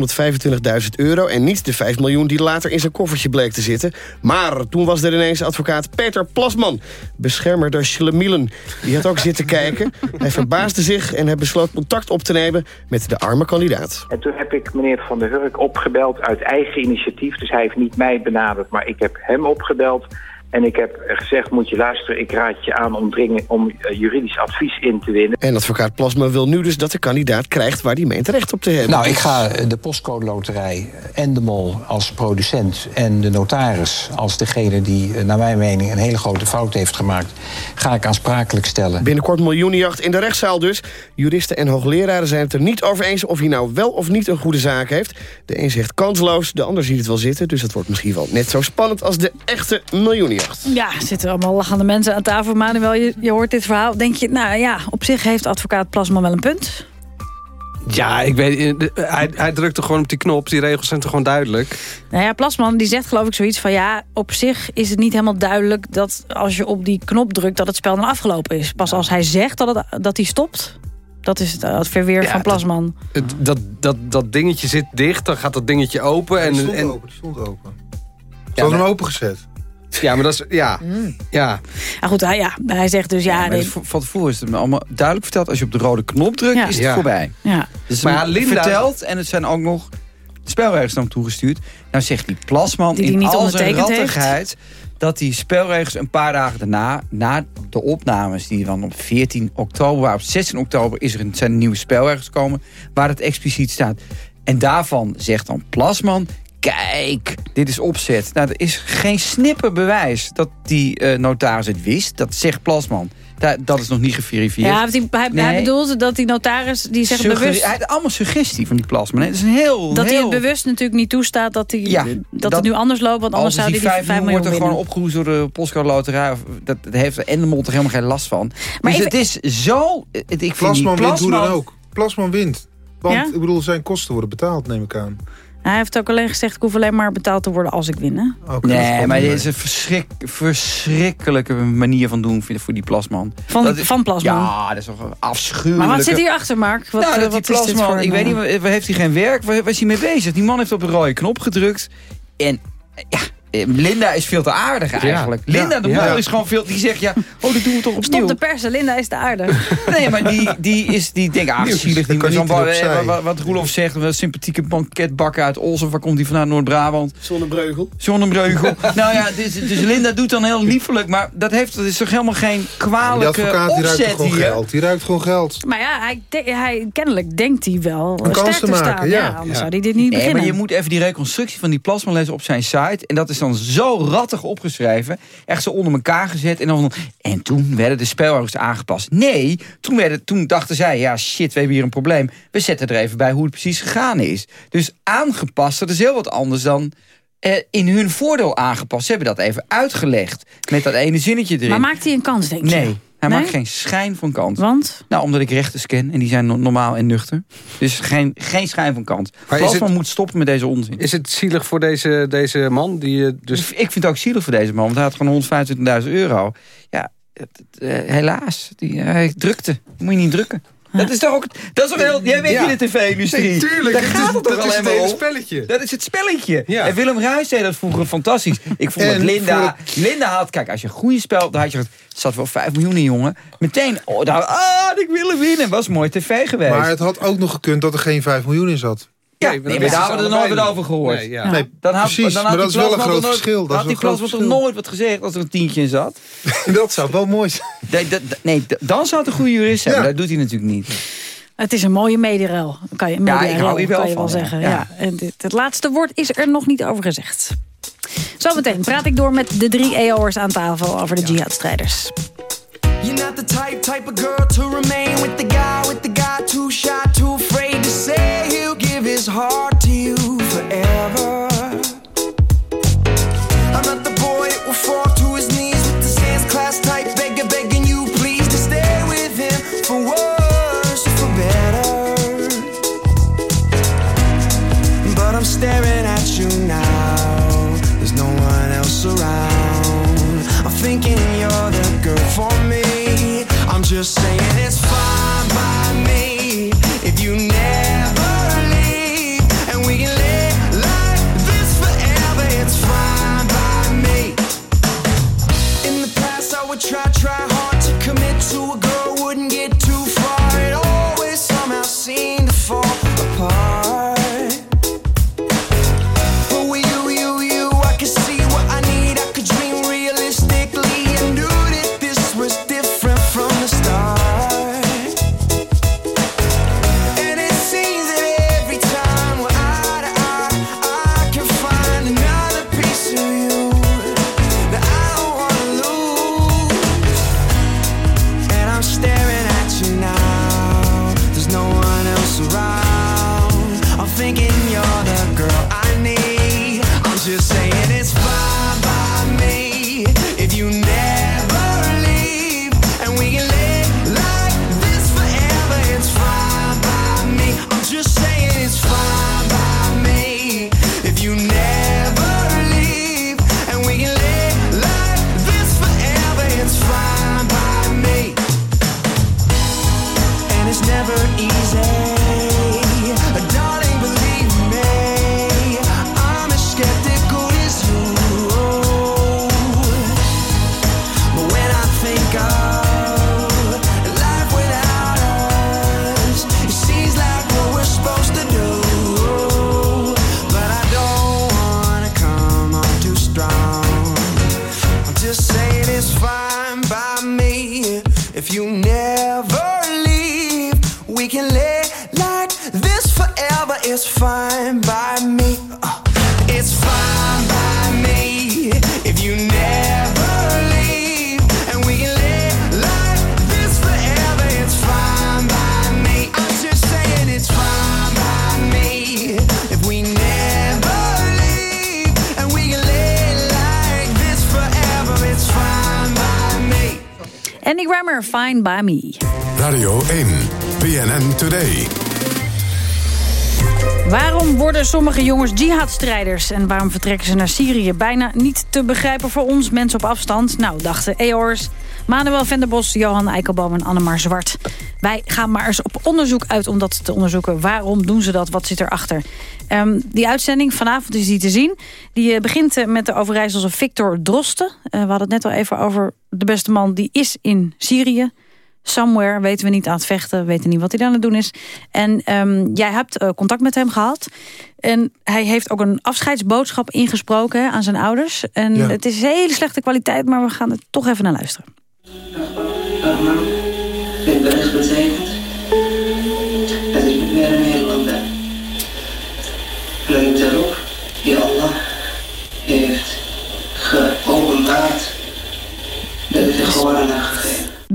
125.000 euro en niet de 5 miljoen die later in zijn koffertje bleek te zitten. Maar toen was er ineens advocaat Peter Plasman, beschermer der Schlemielen. Die had ook zitten kijken. Hij verbaasde zich en hij besloot contact op te nemen met de arme kandidaat. En toen heb ik meneer Van der Hurk opgebeld uit eigen initiatief. Dus hij heeft niet mij benaderd, maar ik heb hem opgebeld. En ik heb gezegd, moet je luisteren, ik raad je aan om, dringen, om eh, juridisch advies in te winnen. En advocaat Plasma wil nu dus dat de kandidaat krijgt waar hij meent recht op te hebben. Nou, ik ga de postcode loterij en de mol als producent... en de notaris als degene die, eh, naar mijn mening... een hele grote fout heeft gemaakt, ga ik aansprakelijk stellen. Binnenkort miljoenenjacht in de rechtszaal dus. Juristen en hoogleraren zijn het er niet over eens... of hij nou wel of niet een goede zaak heeft. De een zegt kansloos, de ander ziet het wel zitten... dus het wordt misschien wel net zo spannend als de echte miljoenenjacht. Ja, er zitten allemaal lachende mensen aan tafel. Manuel, je, je hoort dit verhaal. Denk je, nou ja, op zich heeft advocaat Plasma wel een punt. Ja, ik weet, eh, hij, hij drukte gewoon op die knop. Die regels zijn toch gewoon duidelijk? Nou ja, Plasman die zegt geloof ik zoiets van... ja, op zich is het niet helemaal duidelijk dat als je op die knop drukt... dat het spel dan afgelopen is. Pas als hij zegt dat, het, dat hij stopt... dat is het, het verweer Ja, van Plasman. Het- Dat, dat, dat dingetje zit dicht, dan gaat dat dingetje open. En, Die stond en, open, die stond open. Ze hadden hem opengezet. Ja, maar dat is... Ja, ja. Ah, goed, hij, ja, hij zegt dus ja... nee, van tevoren is het me allemaal duidelijk verteld. Als je op de rode knop drukt, Ja. is het Ja. voorbij. ja. Dus Maar Linda- verteld en het zijn ook nog spelregels naar hem toegestuurd. Nou zegt die Plasman Die die in niet al zijn heeft. rattigheid... dat die spelregels een paar dagen daarna... na de opnames die dan op 14 oktober... op 16 oktober is er een, zijn er nieuwe spelregels gekomen... waar het expliciet staat. En daarvan zegt dan Plasman... kijk, dit is opzet. Nou, er is geen snipper bewijs dat die eh, notaris het wist. Dat zegt Plasman. Da- dat is nog niet geverifieerd. Ja, hij, hij Nee. bedoelt dat die notaris, die zegt bewust... Hij allemaal suggestie van die Plasman. Het is een heel... Dat hij het bewust natuurlijk niet toestaat dat, hij, Ja, dat, dat- het nu anders loopt. Want anders zou die hij die 5 5 miljoen wordt er gewoon opgeroepen door de postcode loterij. Of, dat, dat heeft Endemol toch helemaal geen last van. Maar dus even- het is zo... Het, ik vind Plasman wint hoe dan ook. Plasman wint. Want Ja? ik bedoel, zijn kosten worden betaald, neem ik aan. Hij heeft ook alleen gezegd, ik hoef alleen maar betaald te worden als ik win. Hè? Dat Nee, maar dit is een verschrik, verschrikkelijke manier van doen voor die plasman. Van, Dat is- van Plasman. Ja, dat is toch een afschuwelijke... maar wat zit hierachter, Mark? Wat, nou, eh, dat wat die plasman, voor ik weet een- niet, waar heeft hij geen werk? Waar, waar is hij mee bezig? Die man heeft op een rode knop gedrukt. En ja, eh, Linda is veel te aardig eigenlijk. Linda de Ja. Mol is gewoon veel... Die zegt, ja, oh, dat doen we toch opnieuw. Stop de persen, Linda is de aarde. Nee, maar die, die, is, die denkt, ah, zielig. Die kan eh, wat, wat Roelof zegt, een sympathieke banketbakker uit Olsen. Waar komt hij vandaan? Noord-Brabant. Zonnebreugel. Zonnebreugel. nou ja, dus, dus Linda doet dan heel liefelijk. Maar dat, heeft, dat is toch helemaal geen Die kwalijke advocaat die ruikt opzet gewoon hier? geld. Die ruikt gewoon geld. Maar ja, hij, de- hij, kennelijk denkt hij wel Een sterk kans te maken, staan. ja. anders Ja. zou hij dit niet Nee, beginnen. maar je moet even die reconstructie van die plasma lezen op zijn site. En dat is dan zo rattig opgeschreven. Echt zo onder elkaar gezet. En, dan, en toen werden de spelregels aangepast. Nee, toen, werden, toen dachten zij... ja, shit, we hebben hier een probleem. We zetten er even bij hoe het precies gegaan is. Dus aangepast, dat is heel wat anders dan... eh, in hun voordeel aangepast. Ze hebben dat even uitgelegd. Met dat ene zinnetje erin. Maar maakt hij een kans, denk je? Nee, hij Nee? maakt geen schijn van kans. Want? Nou, omdat ik rechters ken en die zijn no- normaal en nuchter. Dus geen, geen schijn van kans. Maar is Plasman het- moet stoppen met deze onzin. Is het zielig voor deze, deze man? Die, eh, dus... Ik vind het ook zielig voor deze man, want hij had gewoon 125.000 euro. Ja, het- het, eh, helaas. Die, eh, hij drukte. Moet je niet drukken. Dat is toch ook... Dat is toch heel... Jij weet Ja. in de tv-industrie. Nee, tuurlijk, Daar gaat het toch dat is alleen het maar om? spelletje. Dat is het spelletje. Ja. En Willem Ruijs deed dat vroeger fantastisch. Ik vond En dat Linda... voor Linda had... Kijk, als je een goede spel... Dan had je... Het zat wel 5 miljoen in, jongen. Meteen... Oh, daar, ah, ik wil winnen. Was mooi tv geweest. Maar het had ook nog gekund dat er geen 5 miljoen in zat. Ja, Nee, maar daar hebben we er nooit wat over gehoord. Nee, ja. Nee, Dan had, precies. dan had maar dat is wel een groot nooit- verschil. Dat had die Plasman toch nooit wat gezegd als er een tientje in zat? Dat zou wel mooi zijn. Nee, dan zou het een goede jurist zijn. Ja. Dat doet hij natuurlijk niet. Het is een mooie mediarel, kan je, Ja, ik hou hier wel kan je van, wel ja. zeggen. Ja. Ja. En dit, het laatste woord is er nog niet over gezegd. Zometeen praat ik door met de drie EO'ers aan tafel over de jihadstrijders. You're not the type, type of girl to remain with the guy, with the guy too shy, hard jongens jihadstrijders en waarom vertrekken ze naar Syrië? Bijna niet te begrijpen voor ons, mensen op afstand. Nou, dachten EOR's, Manuel Venderbos, Johan Eikelboom en Annemar Zwart. Wij gaan maar eens op onderzoek uit om dat te onderzoeken. Waarom doen ze dat? Wat zit erachter? Ehm die uitzending, vanavond is die te zien. Die eh, begint eh, met de Overijsselse Victor Drosten. Eh, we hadden het net al even over de beste man. Die is in Syrië. Somewhere, weten we niet aan het vechten, weten niet wat hij aan het doen is. En ehm, jij hebt eh, contact met hem gehad. En hij heeft ook een afscheidsboodschap ingesproken hè, aan zijn ouders. En Ja. het is hele slechte kwaliteit, maar we gaan er toch even naar luisteren. Ik ben echt betekend dat ik niet meer in Nederland ben. Erop die Allah heeft geopenbaard dat ik de geworden.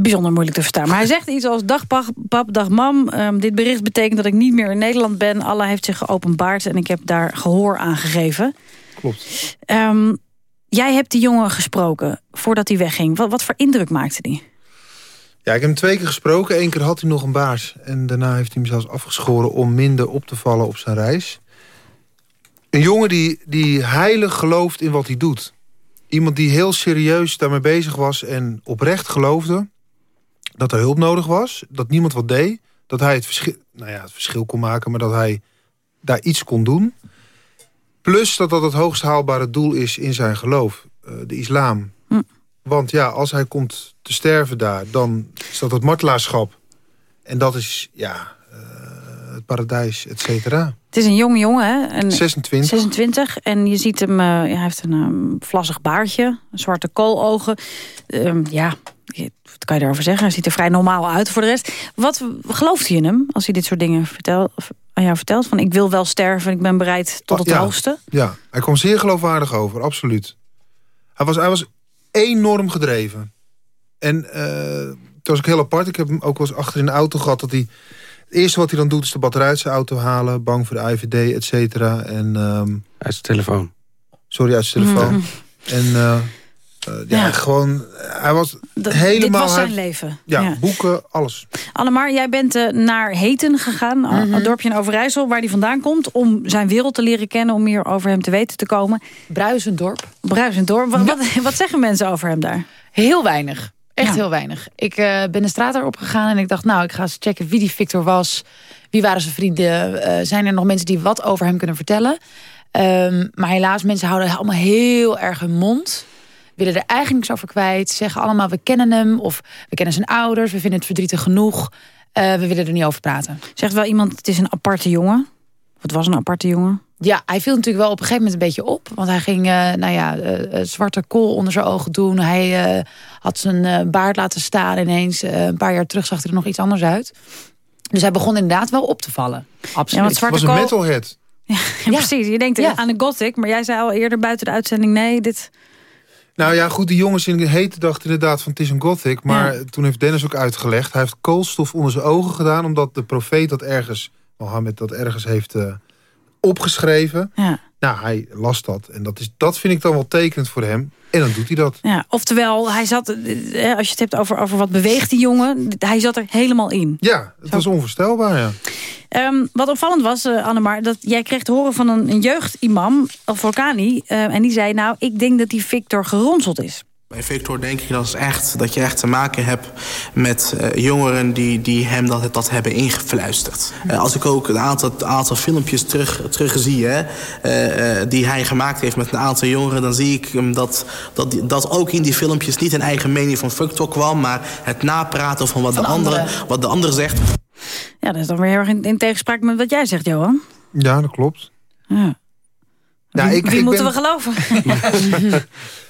Bijzonder moeilijk te verstaan. Maar hij zegt iets als... Dag pap, dag mam. Ehm, dit bericht betekent dat ik niet meer in Nederland ben. Allah heeft zich geopenbaard en ik heb daar gehoor aan gegeven. Klopt. Ehm, jij hebt die jongen gesproken voordat hij wegging. Wat, wat voor indruk maakte die? Ja, ik heb hem twee keer gesproken. Eén keer had hij nog een baars. En daarna heeft hij hem zelfs afgeschoren om minder op te vallen op zijn reis. Een jongen die, die heilig gelooft in wat hij doet. Iemand die heel serieus daarmee bezig was en oprecht geloofde... dat er hulp nodig was, dat niemand wat deed... dat hij het verschil, nou ja, het verschil kon maken, maar dat hij daar iets kon doen. Plus dat dat het hoogst haalbare doel is in zijn geloof. eh, de islam. Want ja, als hij komt te sterven daar, dan is dat het martelaarschap. En dat is, ja, eh, het paradijs, et cetera. Het is een jonge jongen, hè? Een, 26. 26. En je ziet hem, eh, hij heeft een ehm, vlassig baardje, zwarte koologen. Ehm, ja, wat kan je daarover zeggen? Hij ziet er vrij normaal uit voor de rest. Wat gelooft hij in hem als hij dit soort dingen vertelt, of aan jou vertelt? Van ik wil wel sterven, ik ben bereid tot het Oh, ja, hoogste. Ja, hij kwam zeer geloofwaardig over, absoluut. Hij was, hij was enorm gedreven. En eh, het was ook heel apart. Ik heb hem ook wel eens achter in de auto gehad... dat hij het eerste wat hij dan doet is de batterij uit zijn auto halen... bang voor de IVD, et cetera. En, ehm, Uit zijn telefoon. Sorry, uit zijn telefoon. Mhm. En eh, ja, Ja. gewoon... Hij was helemaal... dit was zijn hij- leven. Ja, Ja. boeken, alles. Annemar, jij bent eh, naar Heten gegaan, Mhm. een dorpje in Overijssel... waar hij vandaan komt, om zijn wereld te leren kennen... om meer over hem te weten te komen. Bruisendorp. Bruisendorp. Wat, wat, wat zeggen mensen over hem daar? Heel weinig. Echt Ja. heel weinig. Ik eh, ben de straat erop gegaan en ik dacht, nou, ik ga eens checken wie die Victor was. Wie waren zijn vrienden? Eh, zijn er nog mensen die wat over hem kunnen vertellen? Ehm, maar helaas, mensen houden allemaal heel erg hun mond. Willen er eigenlijk niks over kwijt. Zeggen allemaal, we kennen hem. Of we kennen zijn ouders. We vinden het verdrietig genoeg. Eh, we willen er niet over praten. Zegt wel iemand, het is een aparte jongen. Wat was een aparte jongen? Ja, hij viel natuurlijk wel op een gegeven moment een beetje op. Want hij ging, eh, nou ja, eh, zwarte kool onder zijn ogen doen. Hij eh, had zijn eh, baard laten staan ineens. Eh, een paar jaar terug zag hij er nog iets anders uit. Dus hij begon inderdaad wel op te vallen. Absoluut. Ja, want zwarte was een kool- metalhead. Ja, precies. Je denkt Ja. aan de gothic, maar jij zei al eerder buiten de uitzending... nee, dit... Nou ja, goed, die jongens in de hete dachten inderdaad van het is een gothic. Maar toen heeft Dennis ook uitgelegd. Hij heeft koolstof onder zijn ogen gedaan. Omdat de profeet dat ergens, Mohammed dat ergens heeft eh, opgeschreven. Ja. Nou, hij las dat. En dat, is, dat vind ik dan wel tekenend voor hem. En dan doet hij dat. Ja, oftewel, hij zat, eh, als je het hebt over, over wat beweegt die jongen... hij zat er helemaal in. Ja, het was onvoorstelbaar, ja. Ehm, wat opvallend was, eh Annemar, dat jij kreeg te horen van een, een jeugdimam, eh, en die zei, nou, ik denk dat die Victor geronseld is. Bij Victor denk ik dat, is echt, dat je echt te maken hebt met eh, jongeren die, die hem dat, dat hebben ingefluisterd. Eh, als ik ook een aantal, aantal filmpjes terug, terug zie hè, eh, eh, die hij gemaakt heeft met een aantal jongeren... dan zie ik hem dat, dat, dat ook in die filmpjes niet een eigen mening van Victor kwam... maar het napraten van wat, de, andere, wat de ander zegt. Ja, dat is dan weer heel erg in, in tegenspraak met wat jij zegt, Johan. Ja, dat klopt. Ja. Ja, wie ik- wie ik moeten ben- we geloven?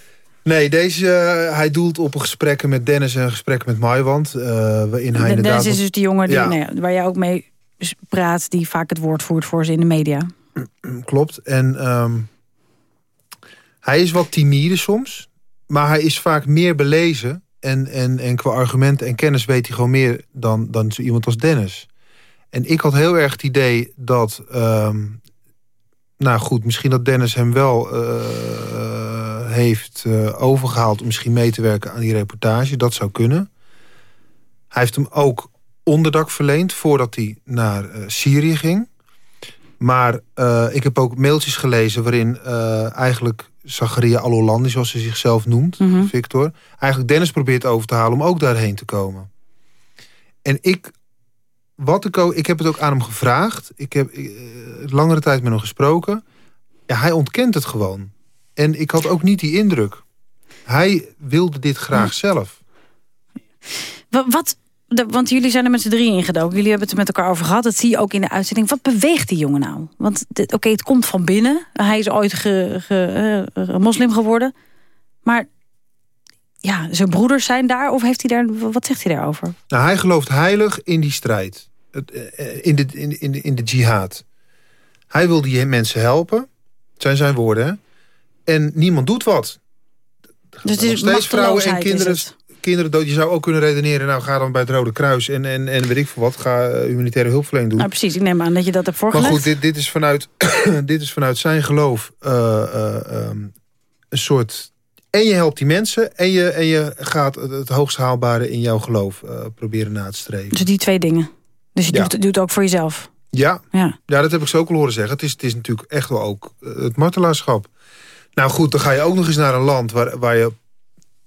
Nee, deze, eh, hij doelt op gesprekken met Dennis en gesprekken met Maiwand. eh waarin hij Dennis is dus die jongen die, Ja. nou ja, waar jij ook mee praat... die vaak het woord voert voor ze in de media. Klopt. En ehm, hij is wat timide soms. Maar hij is vaak meer belezen. En, en, en qua argumenten en kennis weet hij gewoon meer dan, dan zo iemand als Dennis. En ik had heel erg het idee dat... ehm, nou goed, misschien dat Dennis hem wel eh, heeft eh, overgehaald... om misschien mee te werken aan die reportage. Dat zou kunnen. Hij heeft hem ook onderdak verleend voordat hij naar eh, Syrië ging. Maar ik heb ook mailtjes gelezen waarin eigenlijk Zacharia Al-Hollandi, zoals hij zichzelf noemt, Mhm. Victor, eigenlijk Dennis probeert over te halen om ook daarheen te komen. En ik, wat ik, heb het ook aan hem gevraagd. Ik heb eh, langere tijd met hem gesproken. Ja, hij ontkent het gewoon. En ik had ook niet die indruk. Hij wilde dit graag zelf. Wa- Wat, de- want jullie zijn er met z'n drieën ingedoken. Jullie hebben het er met elkaar over gehad. Dat zie je ook in de uitzending. Wat beweegt die jongen nou? Want oké, het komt van binnen. Hij is ooit ge, ge- eh, moslim geworden. Maar ja, zijn broeders zijn daar. Of heeft hij daar, wat zegt hij daarover? Nou, hij gelooft heilig in die strijd. Het, eh, In de, in, in, de, in de jihad. Hij wil die mensen helpen. Het zijn zijn woorden, hè? En niemand doet wat. Dus het Nog steeds vrouwen en kinderen, kinderen dood. Je zou ook kunnen redeneren... nou, ga dan bij het Rode Kruis en, en, en weet ik veel wat. Ga eh, humanitaire hulpverlening doen. Nou precies, ik neem aan dat je dat hebt maar voorgelegd. goed, dit, dit, is vanuit, dit is vanuit zijn geloof... eh, eh, ehm, een soort... En je helpt die mensen... en je, en je gaat het, hoogst haalbare in jouw geloof eh, proberen na te streven. Dus die twee dingen. Dus je Ja. doet, doet het ook voor jezelf. Ja, Ja. ja, dat heb ik ze ook al horen zeggen. Het is, het is natuurlijk echt wel ook eh, het martelaarschap. Nou goed, dan ga je ook nog eens naar een land waar, waar je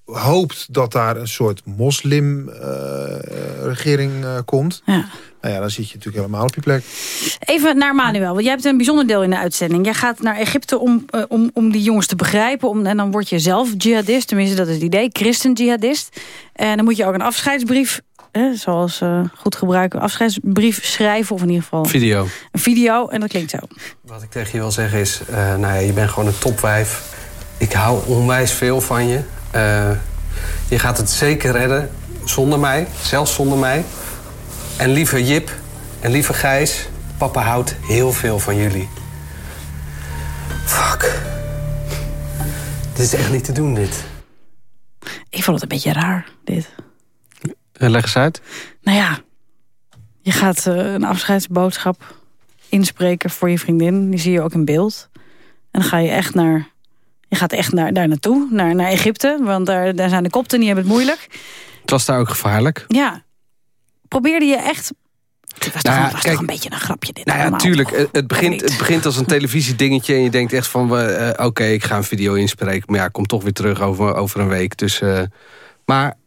hoopt dat daar een soort moslim-regering eh, komt. Ja. Nou ja, dan zit je natuurlijk helemaal op je plek. Even naar Manuel, want jij hebt een bijzonder deel in de uitzending. Jij gaat naar Egypte om, eh, om, om die jongens te begrijpen. Om, en dan word je zelf jihadist, tenminste dat is het idee, christen-jihadist. En dan moet je ook een afscheidsbrief, eh, zoals eh, goed gebruiken, een afscheidsbrief schrijven. Of in ieder geval Video. een video. En dat klinkt zo. Wat ik tegen je wil zeggen is, eh, nou ja, je bent gewoon een topwijf. Ik hou onwijs veel van je. Eh, je gaat het zeker redden zonder mij, zelfs zonder mij. En lieve Jip en lieve Gijs, papa houdt heel veel van jullie. Fuck. Dit is echt niet te doen, dit. Ik vond het een beetje raar, dit. Eh, leg eens uit. Nou ja, je gaat eh, een afscheidsboodschap inspreken voor je vriendin. Die zie je ook in beeld. En dan ga je echt naar... Je gaat echt naar, daar naartoe, naar, naar Egypte. Want daar, daar zijn de kopten, die hebben het moeilijk. Het was daar ook gevaarlijk. Ja. Probeerde je echt... Het was, Nou toch, was kijk, toch een beetje een grapje dit Nou ja, allemaal. tuurlijk. Het, het begint, het begint als een televisiedingetje. En je denkt echt van, eh, oké, ik ga een video inspreken. Maar ja, ik kom toch weer terug over, over een week. Dus, eh, maar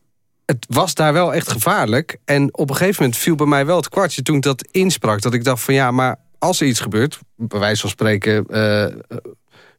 het was daar wel echt gevaarlijk. En op een gegeven moment viel bij mij wel het kwartje toen ik dat insprak. Dat ik dacht van ja, maar als er iets gebeurt... bij wijze van spreken eh,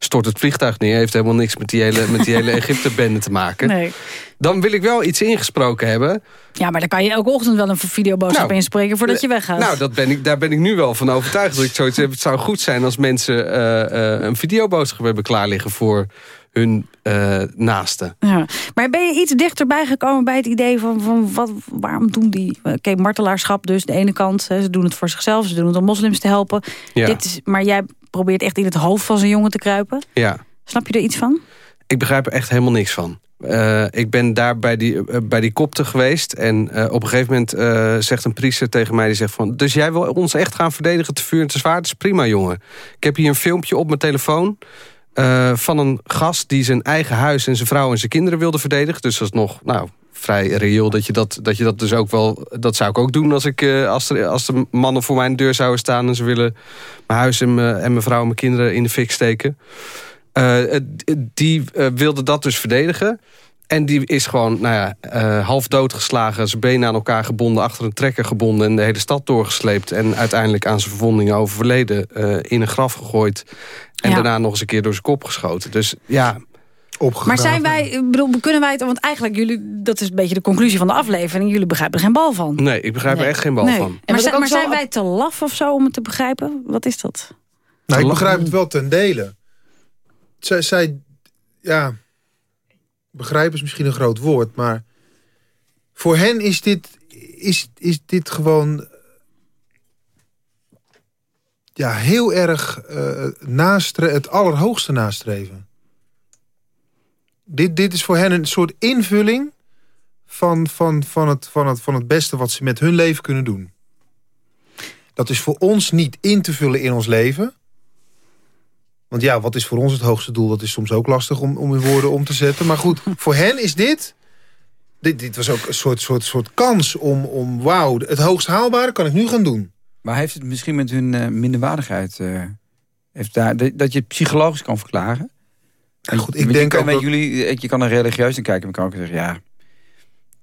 stort het vliegtuig neer... heeft helemaal niks met die hele, met die hele Egypte-bende te maken. Nee. Dan wil ik wel iets ingesproken hebben... Ja, maar dan kan je elke ochtend wel een videoboodschap Nou, inspreken voordat je weggaat. Nou, dat ben ik, daar ben ik nu wel van overtuigd. Dat ik zoiets heb. Het zou goed zijn als mensen eh, eh, een videoboodschap hebben klaar liggen voor hun eh naasten. Ja. Maar ben je iets dichterbij gekomen bij het idee van, van wat, waarom doen die... Oké, martelaarschap dus, de ene kant. Hè, ze doen het voor zichzelf, ze doen het om moslims te helpen. Ja. Dit is, maar jij probeert echt in het hoofd van zo'n jongen te kruipen. Ja, Snap je er iets van? ik begrijp er echt helemaal niks van. Eh, ik ben daar bij die, eh, bij die kopte geweest. En eh, op een gegeven moment zegt een priester tegen mij... die zegt van, dus jij wil ons echt gaan verdedigen te vuur en te zwaar? Dat is prima, jongen. Ik heb hier een filmpje op mijn telefoon... van een gast die zijn eigen huis en zijn vrouw en zijn kinderen wilde verdedigen. Dus dat is nog nou, vrij reëel dat je dat, dat je dat dus ook wel... Dat zou ik ook doen als, ik, eh, als, er, als de mannen voor mijn deur zouden staan... en ze willen mijn huis en mijn, en mijn vrouw en mijn kinderen in de fik steken. Eh, die eh, wilde dat dus verdedigen. En die is gewoon nou ja, eh, half doodgeslagen, zijn benen aan elkaar gebonden... achter een trekker gebonden en de hele stad doorgesleept... en uiteindelijk aan zijn verwondingen overleden in een graf gegooid... en Ja. daarna nog eens een keer door zijn kop geschoten. Dus ja... Maar zijn wij, ik bedoel, kunnen wij het... Want eigenlijk, jullie, dat is een beetje de conclusie van de aflevering. Jullie begrijpen er geen bal van. Nee, ik begrijp er echt geen bal Nee. van. Maar, zijn, ik ook maar zo- zijn wij te laf of zo om het te begrijpen? Wat is dat? Nou, ik begrijp het wel ten dele. Zij, zij ja, begrijpen is misschien een groot woord, maar voor hen is dit, is, is dit gewoon ja, heel erg eh nastre het allerhoogste nastreven. Dit, dit is voor hen een soort invulling van, van, van, het, van, het, van het beste wat ze met hun leven kunnen doen. Dat is voor ons niet in te vullen in ons leven. Want ja, wat is voor ons het hoogste doel? Dat is soms ook lastig om, om in woorden om te zetten. Maar goed, voor hen is dit dit, dit was ook een soort, soort, soort kans om, om wauw, het hoogst haalbare kan ik nu gaan doen. Maar heeft het misschien met hun eh, minderwaardigheid... eh, heeft daar, dat dat je het psychologisch kan verklaren? Ja, goed, ik denk je kan, ook met dat- jullie, eh, je kan er religieus naar kijken, maar kan ook zeggen, ja...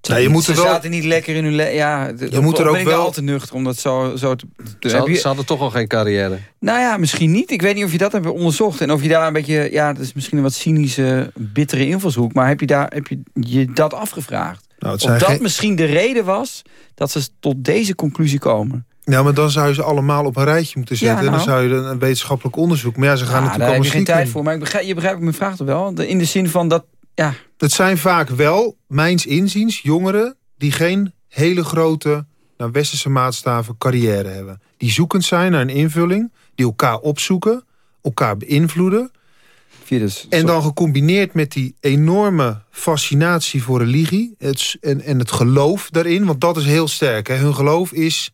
Nou, je moet ze er wel- zaten niet lekker in hun... Le ja, je moet er ook ben ik wel- al te nuchter om dat zo, zo te... Ze, heb had- je- ze hadden toch al geen carrière. Nou ja, misschien niet. Ik weet niet of je dat hebt onderzocht. En of je daar een beetje... Ja, dat is misschien een wat cynische, bittere invalshoek. Maar heb je, daar, heb je je dat afgevraagd? Nou, of dat geen- misschien de reden was dat ze tot deze conclusie komen? Ja, maar dan zou je ze allemaal op een rijtje moeten zetten. Ja, En dan nou. zou je een, een wetenschappelijk onderzoek... Maar ja, ze gaan Ja, natuurlijk daar heb je allemaal geen tijd voor. Maar ik begrijp, je begrijpt mijn vraag toch wel? In de zin van dat... Ja, Het zijn vaak wel, mijns inziens, jongeren... die geen hele grote, naar westerse maatstaven, carrière hebben. Die zoekend zijn naar een invulling. Die elkaar opzoeken, elkaar beïnvloeden. via dus, En dan gecombineerd met die enorme fascinatie voor religie... Het, en, en het geloof daarin, want dat is heel sterk. Hè. Hun geloof is...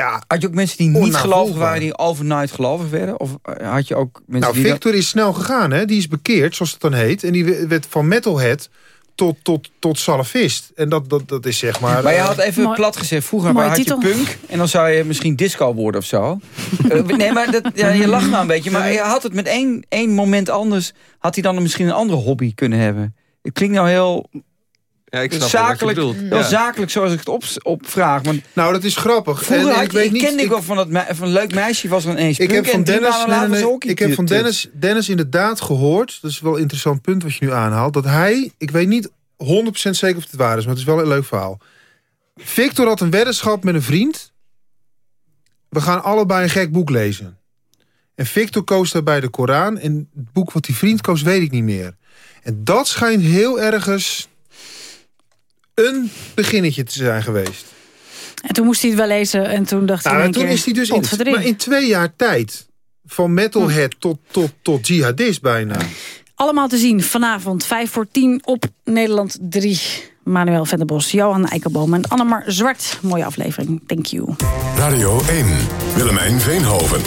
Ja, had je ook mensen die niet gelovig waren... die overnight gelovig werden? Of eh, had je ook mensen Nou, die... dat- Victor is snel gegaan, hè? Die is bekeerd, zoals het dan heet. En die we- werd van metalhead tot, tot, tot salafist. En dat, dat, dat is zeg maar... Maar je eh, had even mooi- plat gezegd, vroeger mooie had je titel. punk... en dan zou je misschien disco worden of zo. Eh, nee, maar dat, ja, je lacht nou een beetje. Maar je had het met één, één moment anders... had hij dan misschien een andere hobby kunnen hebben. Het klinkt nou heel... Ja, ik snap wel wat je zakelijk, Ja. zakelijk zoals ik het op, opvraag. Maar nou, dat is grappig. Vroeger had ik weet ik niet- kende ik wel van, me- van een leuk meisje was er ineens Ik heb van Dennis, nee, nee, ik heb van Dennis, Dennis inderdaad gehoord... dat is wel een interessant punt wat je nu aanhaalt... dat hij, ik weet niet 100% zeker of het waar is... maar het is wel een leuk verhaal. Victor had een weddenschap met een vriend. We gaan allebei een gek boek lezen. En Victor koos daarbij de Koran. En het boek wat die vriend koos, weet ik niet meer. En dat schijnt heel ergens een beginnetje te zijn geweest. En toen moest hij het wel lezen en toen dacht hij Nou, in en toen is hij dus in, maar in twee jaar tijd... van metalhead tot, tot, tot jihadist bijna. Allemaal te zien vanavond, 5 voor 10 op Nederland 3. Manuel van der Bos, Johan Eikelboom en Annemar Zwart. Mooie aflevering, thank you. Radio 1, Willemijn Veenhoven.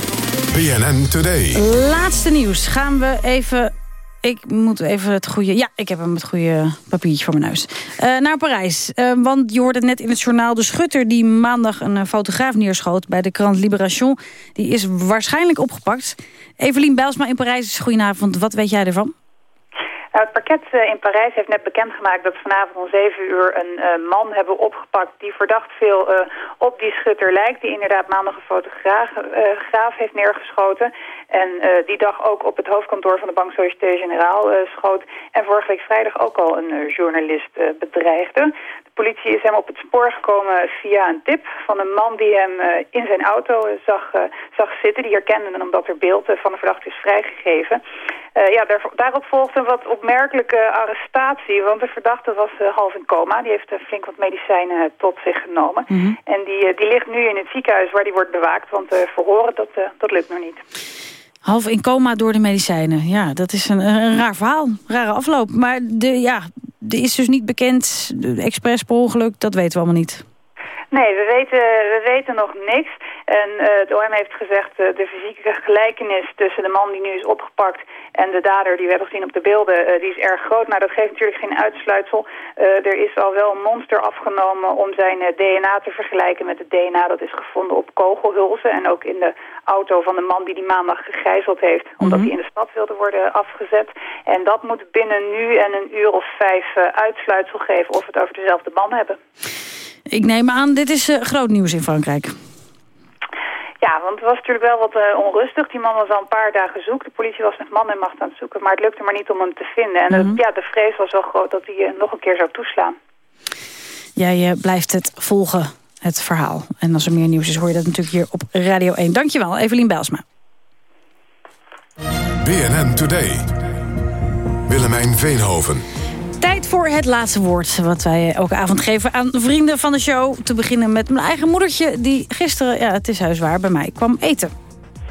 BNN Today. Laatste nieuws. Gaan we even... Ik moet even het goede... Ja, ik heb hem het goede papiertje voor mijn neus. Eh, naar Parijs. Eh, want je hoorde net in het journaal... de schutter die maandag een eh, fotograaf neerschoot... bij de krant Libération. Die is waarschijnlijk opgepakt. Evelien Bijlsma in Parijs. Goedenavond. Wat weet jij ervan? Het parket eh, in Parijs heeft net bekendgemaakt dat vanavond om 7 uur een man hebben opgepakt die verdacht veel op die schutter lijkt. Die inderdaad maandag een fotograaf graaf heeft neergeschoten. En eh, die dag ook op het hoofdkantoor van de Banque Société Générale eh, schoot. En vorige week vrijdag ook al een eh, journalist bedreigde. De politie is hem op het spoor gekomen via een tip van een man die hem in zijn auto zag, zag zitten. Die herkende hem omdat er beeld van de verdachte is vrijgegeven. Ja, daar, daarop volgde een wat opmerkelijke arrestatie, want de verdachte was half in coma. Die heeft flink wat medicijnen tot zich genomen. En die, die ligt nu in het ziekenhuis waar die wordt bewaakt, want verhoren, dat, dat lukt nog niet. Half in coma door de medicijnen. Ja, dat is een, een raar verhaal. Rare afloop. Maar de, ja, er is dus niet bekend, de expres per ongeluk, dat weten we allemaal niet. Nee, we weten, we weten nog niks. En eh, het OM heeft gezegd uh, de fysieke gelijkenis tussen de man die nu is opgepakt en de dader die we hebben gezien op de beelden, uh, die is erg groot. Maar dat geeft natuurlijk geen uitsluitsel. Uh, er is al wel een monster afgenomen om zijn uh, DNA te vergelijken met het DNA dat is gevonden op kogelhulzen. En ook in de auto van de man die die maandag gegijzeld heeft, omdat hij in de stad wilde worden afgezet. En dat moet binnen nu en een uur of vijf uh, uitsluitsel geven of we het over dezelfde man hebben. Ik neem aan, dit is uh, groot nieuws in Frankrijk. Ja, want het was natuurlijk wel wat uh, onrustig. Die man was al een paar dagen zoek. De politie was met man en macht aan het zoeken, maar het lukte maar niet om hem te vinden. En mm -hmm. ja, de vrees was wel groot dat hij uh, nog een keer zou toeslaan. Jij uh, blijft het volgen, het verhaal. En als er meer nieuws is, hoor je dat natuurlijk hier op Radio 1. Dankjewel, Evelien Bijlsma. BNN Today. Willemijn Veenhoven. Tijd voor het laatste woord wat wij elke avond geven aan vrienden van de show. Te beginnen met mijn eigen moedertje die gisteren, ja het is huiswaar, bij mij kwam eten.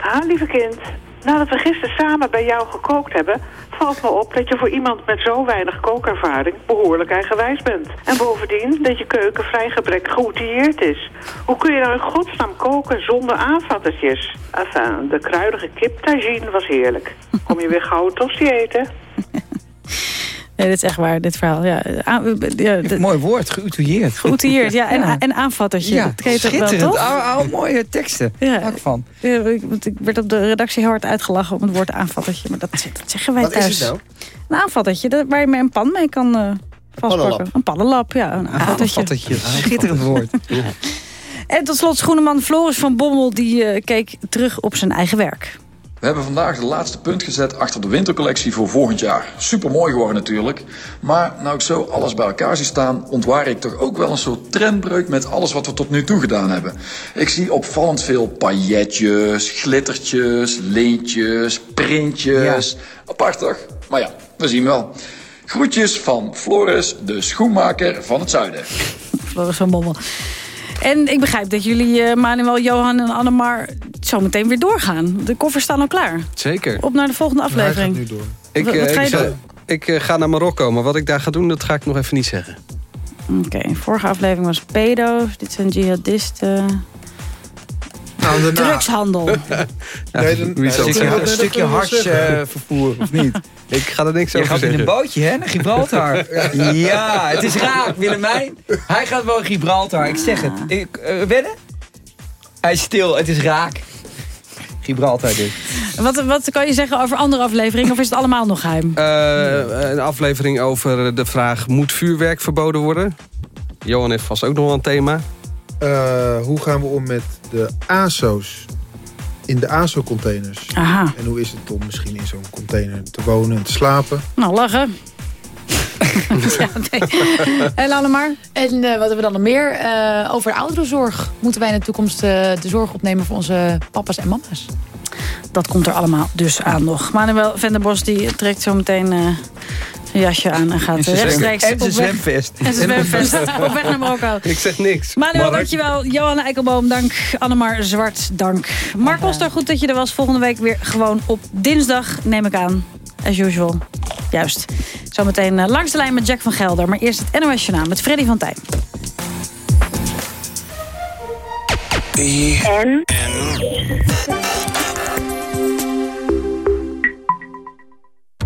Ah, lieve kind, nadat we gisteren samen bij jou gekookt hebben... valt me op dat je voor iemand met zo weinig kookervaring behoorlijk eigenwijs bent. En bovendien dat je keuken vrij gebrekkig geoutilleerd is. Hoe kun je nou in godsnaam koken zonder aanvattertjes? Enfin, de kruidige kip tagine was heerlijk. Kom je weer gauw tosti eten? Nee, dit is echt waar, dit verhaal. Ja, aan- ja, Mooi woord, geoutilleerd. Geoutilleerd, ja. En, en aanvattertje. Ja, dat wel, schitterend. Oude, oude mooie teksten. Ja. Van. Ja, ik, ik werd op de redactie hard uitgelachen om het woord aanvattertje. Maar dat, dat zeggen wij Wat is thuis. het nou? Een aanvattertje, dat- waar je met een pan mee kan eh vastpakken. pannenlap. Een pannenlap, ja. Een aanvattertje. Schitterend woord. En tot slot schoeneman Floris van Bommel... die eh, keek terug op zijn eigen werk. We hebben vandaag de laatste punt gezet achter de wintercollectie voor volgend jaar. Super mooi geworden natuurlijk. Maar nou ik zo alles bij elkaar zie staan, ontwaar ik toch ook wel een soort trendbreuk met alles wat we tot nu toe gedaan hebben. Ik zie opvallend veel pailletjes, glittertjes, leentjes, printjes. Apart toch? Maar ja, we zien wel. Groetjes van Floris, de schoenmaker van het zuiden. Floris van Bommel. En ik begrijp dat jullie, eh, Manuel, Johan en Annemar... zo meteen weer doorgaan. De koffers staan al klaar. Zeker. Op naar de volgende aflevering. nu door. Ik, Wat- eh, wat ga ik, je ga, doen? ik eh, ga naar Marokko, maar wat ik daar ga doen, dat ga ik nog even niet zeggen. Oké, vorige aflevering was pedo's. Dit zijn jihadisten. Nou, Drugshandel. Nee, dan- nee, zeggen? Een stukje zeggen. eh, vervoer, of niet? Ik ga er niks Je over gaat in zeggen. een bootje, hè, naar Gibraltar. Ja, het is raak, Willemijn. Hij gaat wel naar Gibraltar, ik zeg het. Ik, wedden? Hij is stil, het is raak. Gibraltar dus. Wat, wat kan je zeggen over andere afleveringen? Of is het allemaal nog geheim? Eh, een aflevering over de vraag, moet vuurwerk verboden worden? Johan heeft vast ook nog wel een thema. Eh, hoe gaan we om met de ASO's in de ASO-containers? Aha. En hoe is het om misschien in zo'n container te wonen en te slapen? Nou, lachen. ja, nee. En? En eh, wat hebben we dan nog meer? Eh, over de ouderenzorg. Moeten wij in de toekomst eh, de zorg opnemen voor onze papa's en mama's? Dat komt er allemaal dus aan nog. Manuel Venderbos die trekt zo meteen eh, zijn jasje aan en gaat En zijn rechtstreeks en op zijn weg. zwemvest. En zijn zwemvest. op weg naar Marokko. Ik zeg niks. Manuel, Mark. dankjewel. Johan Eikelboom, dank. Annemar Zwart, dank. Mark Koster, goed dat je er was. Volgende week weer gewoon op dinsdag, neem ik aan. As usual. Juist. Zometeen eh, langs de lijn met Jack van Gelder. Maar eerst het NOS Journaal met Freddy van Tijn. En?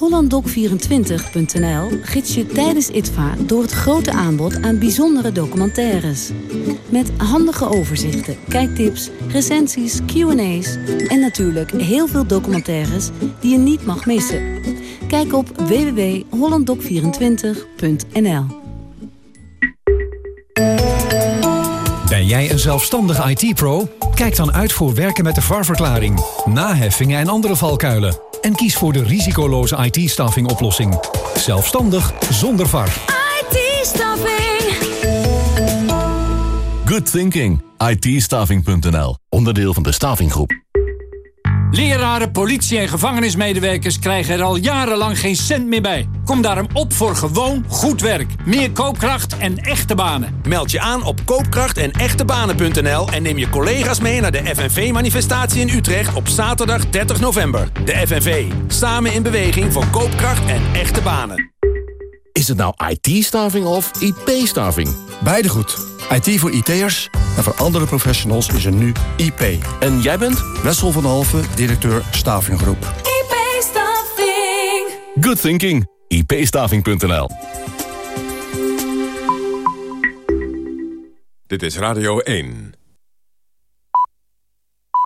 HollandDoc24.nl gids je tijdens ITVA door het grote aanbod aan bijzondere documentaires. Met handige overzichten, kijktips, recensies, Q&A's en natuurlijk heel veel documentaires die je niet mag missen. Kijk op www.hollanddoc24.nl Ben jij een zelfstandig IT-pro? Kijk dan uit voor werken met de VAR-verklaring, naheffingen en andere valkuilen. En kies voor de risicoloze IT-staffing oplossing. Zelfstandig zonder VAR. IT-staffing. Good thinking. ITstaving.nl. Onderdeel van de Stavinggroep. Leraren, politie en gevangenismedewerkers krijgen er al jarenlang geen cent meer bij. Kom daarom op voor gewoon goed werk. Meer koopkracht en echte banen. Meld je aan op koopkracht en echtebanen.nl en neem je collega's mee naar de FNV-manifestatie in Utrecht op zaterdag 30 november. De FNV, samen in beweging voor koopkracht en echte banen. Is het nou IT-staving of IP-staving? Beide goed. IT voor IT'ers en voor andere professionals is er nu IP. En jij bent? Wessel van Halve, directeur Stavinggroep. IP-staffing. Good thinking. IPstaving.nl. Dit is Radio 1.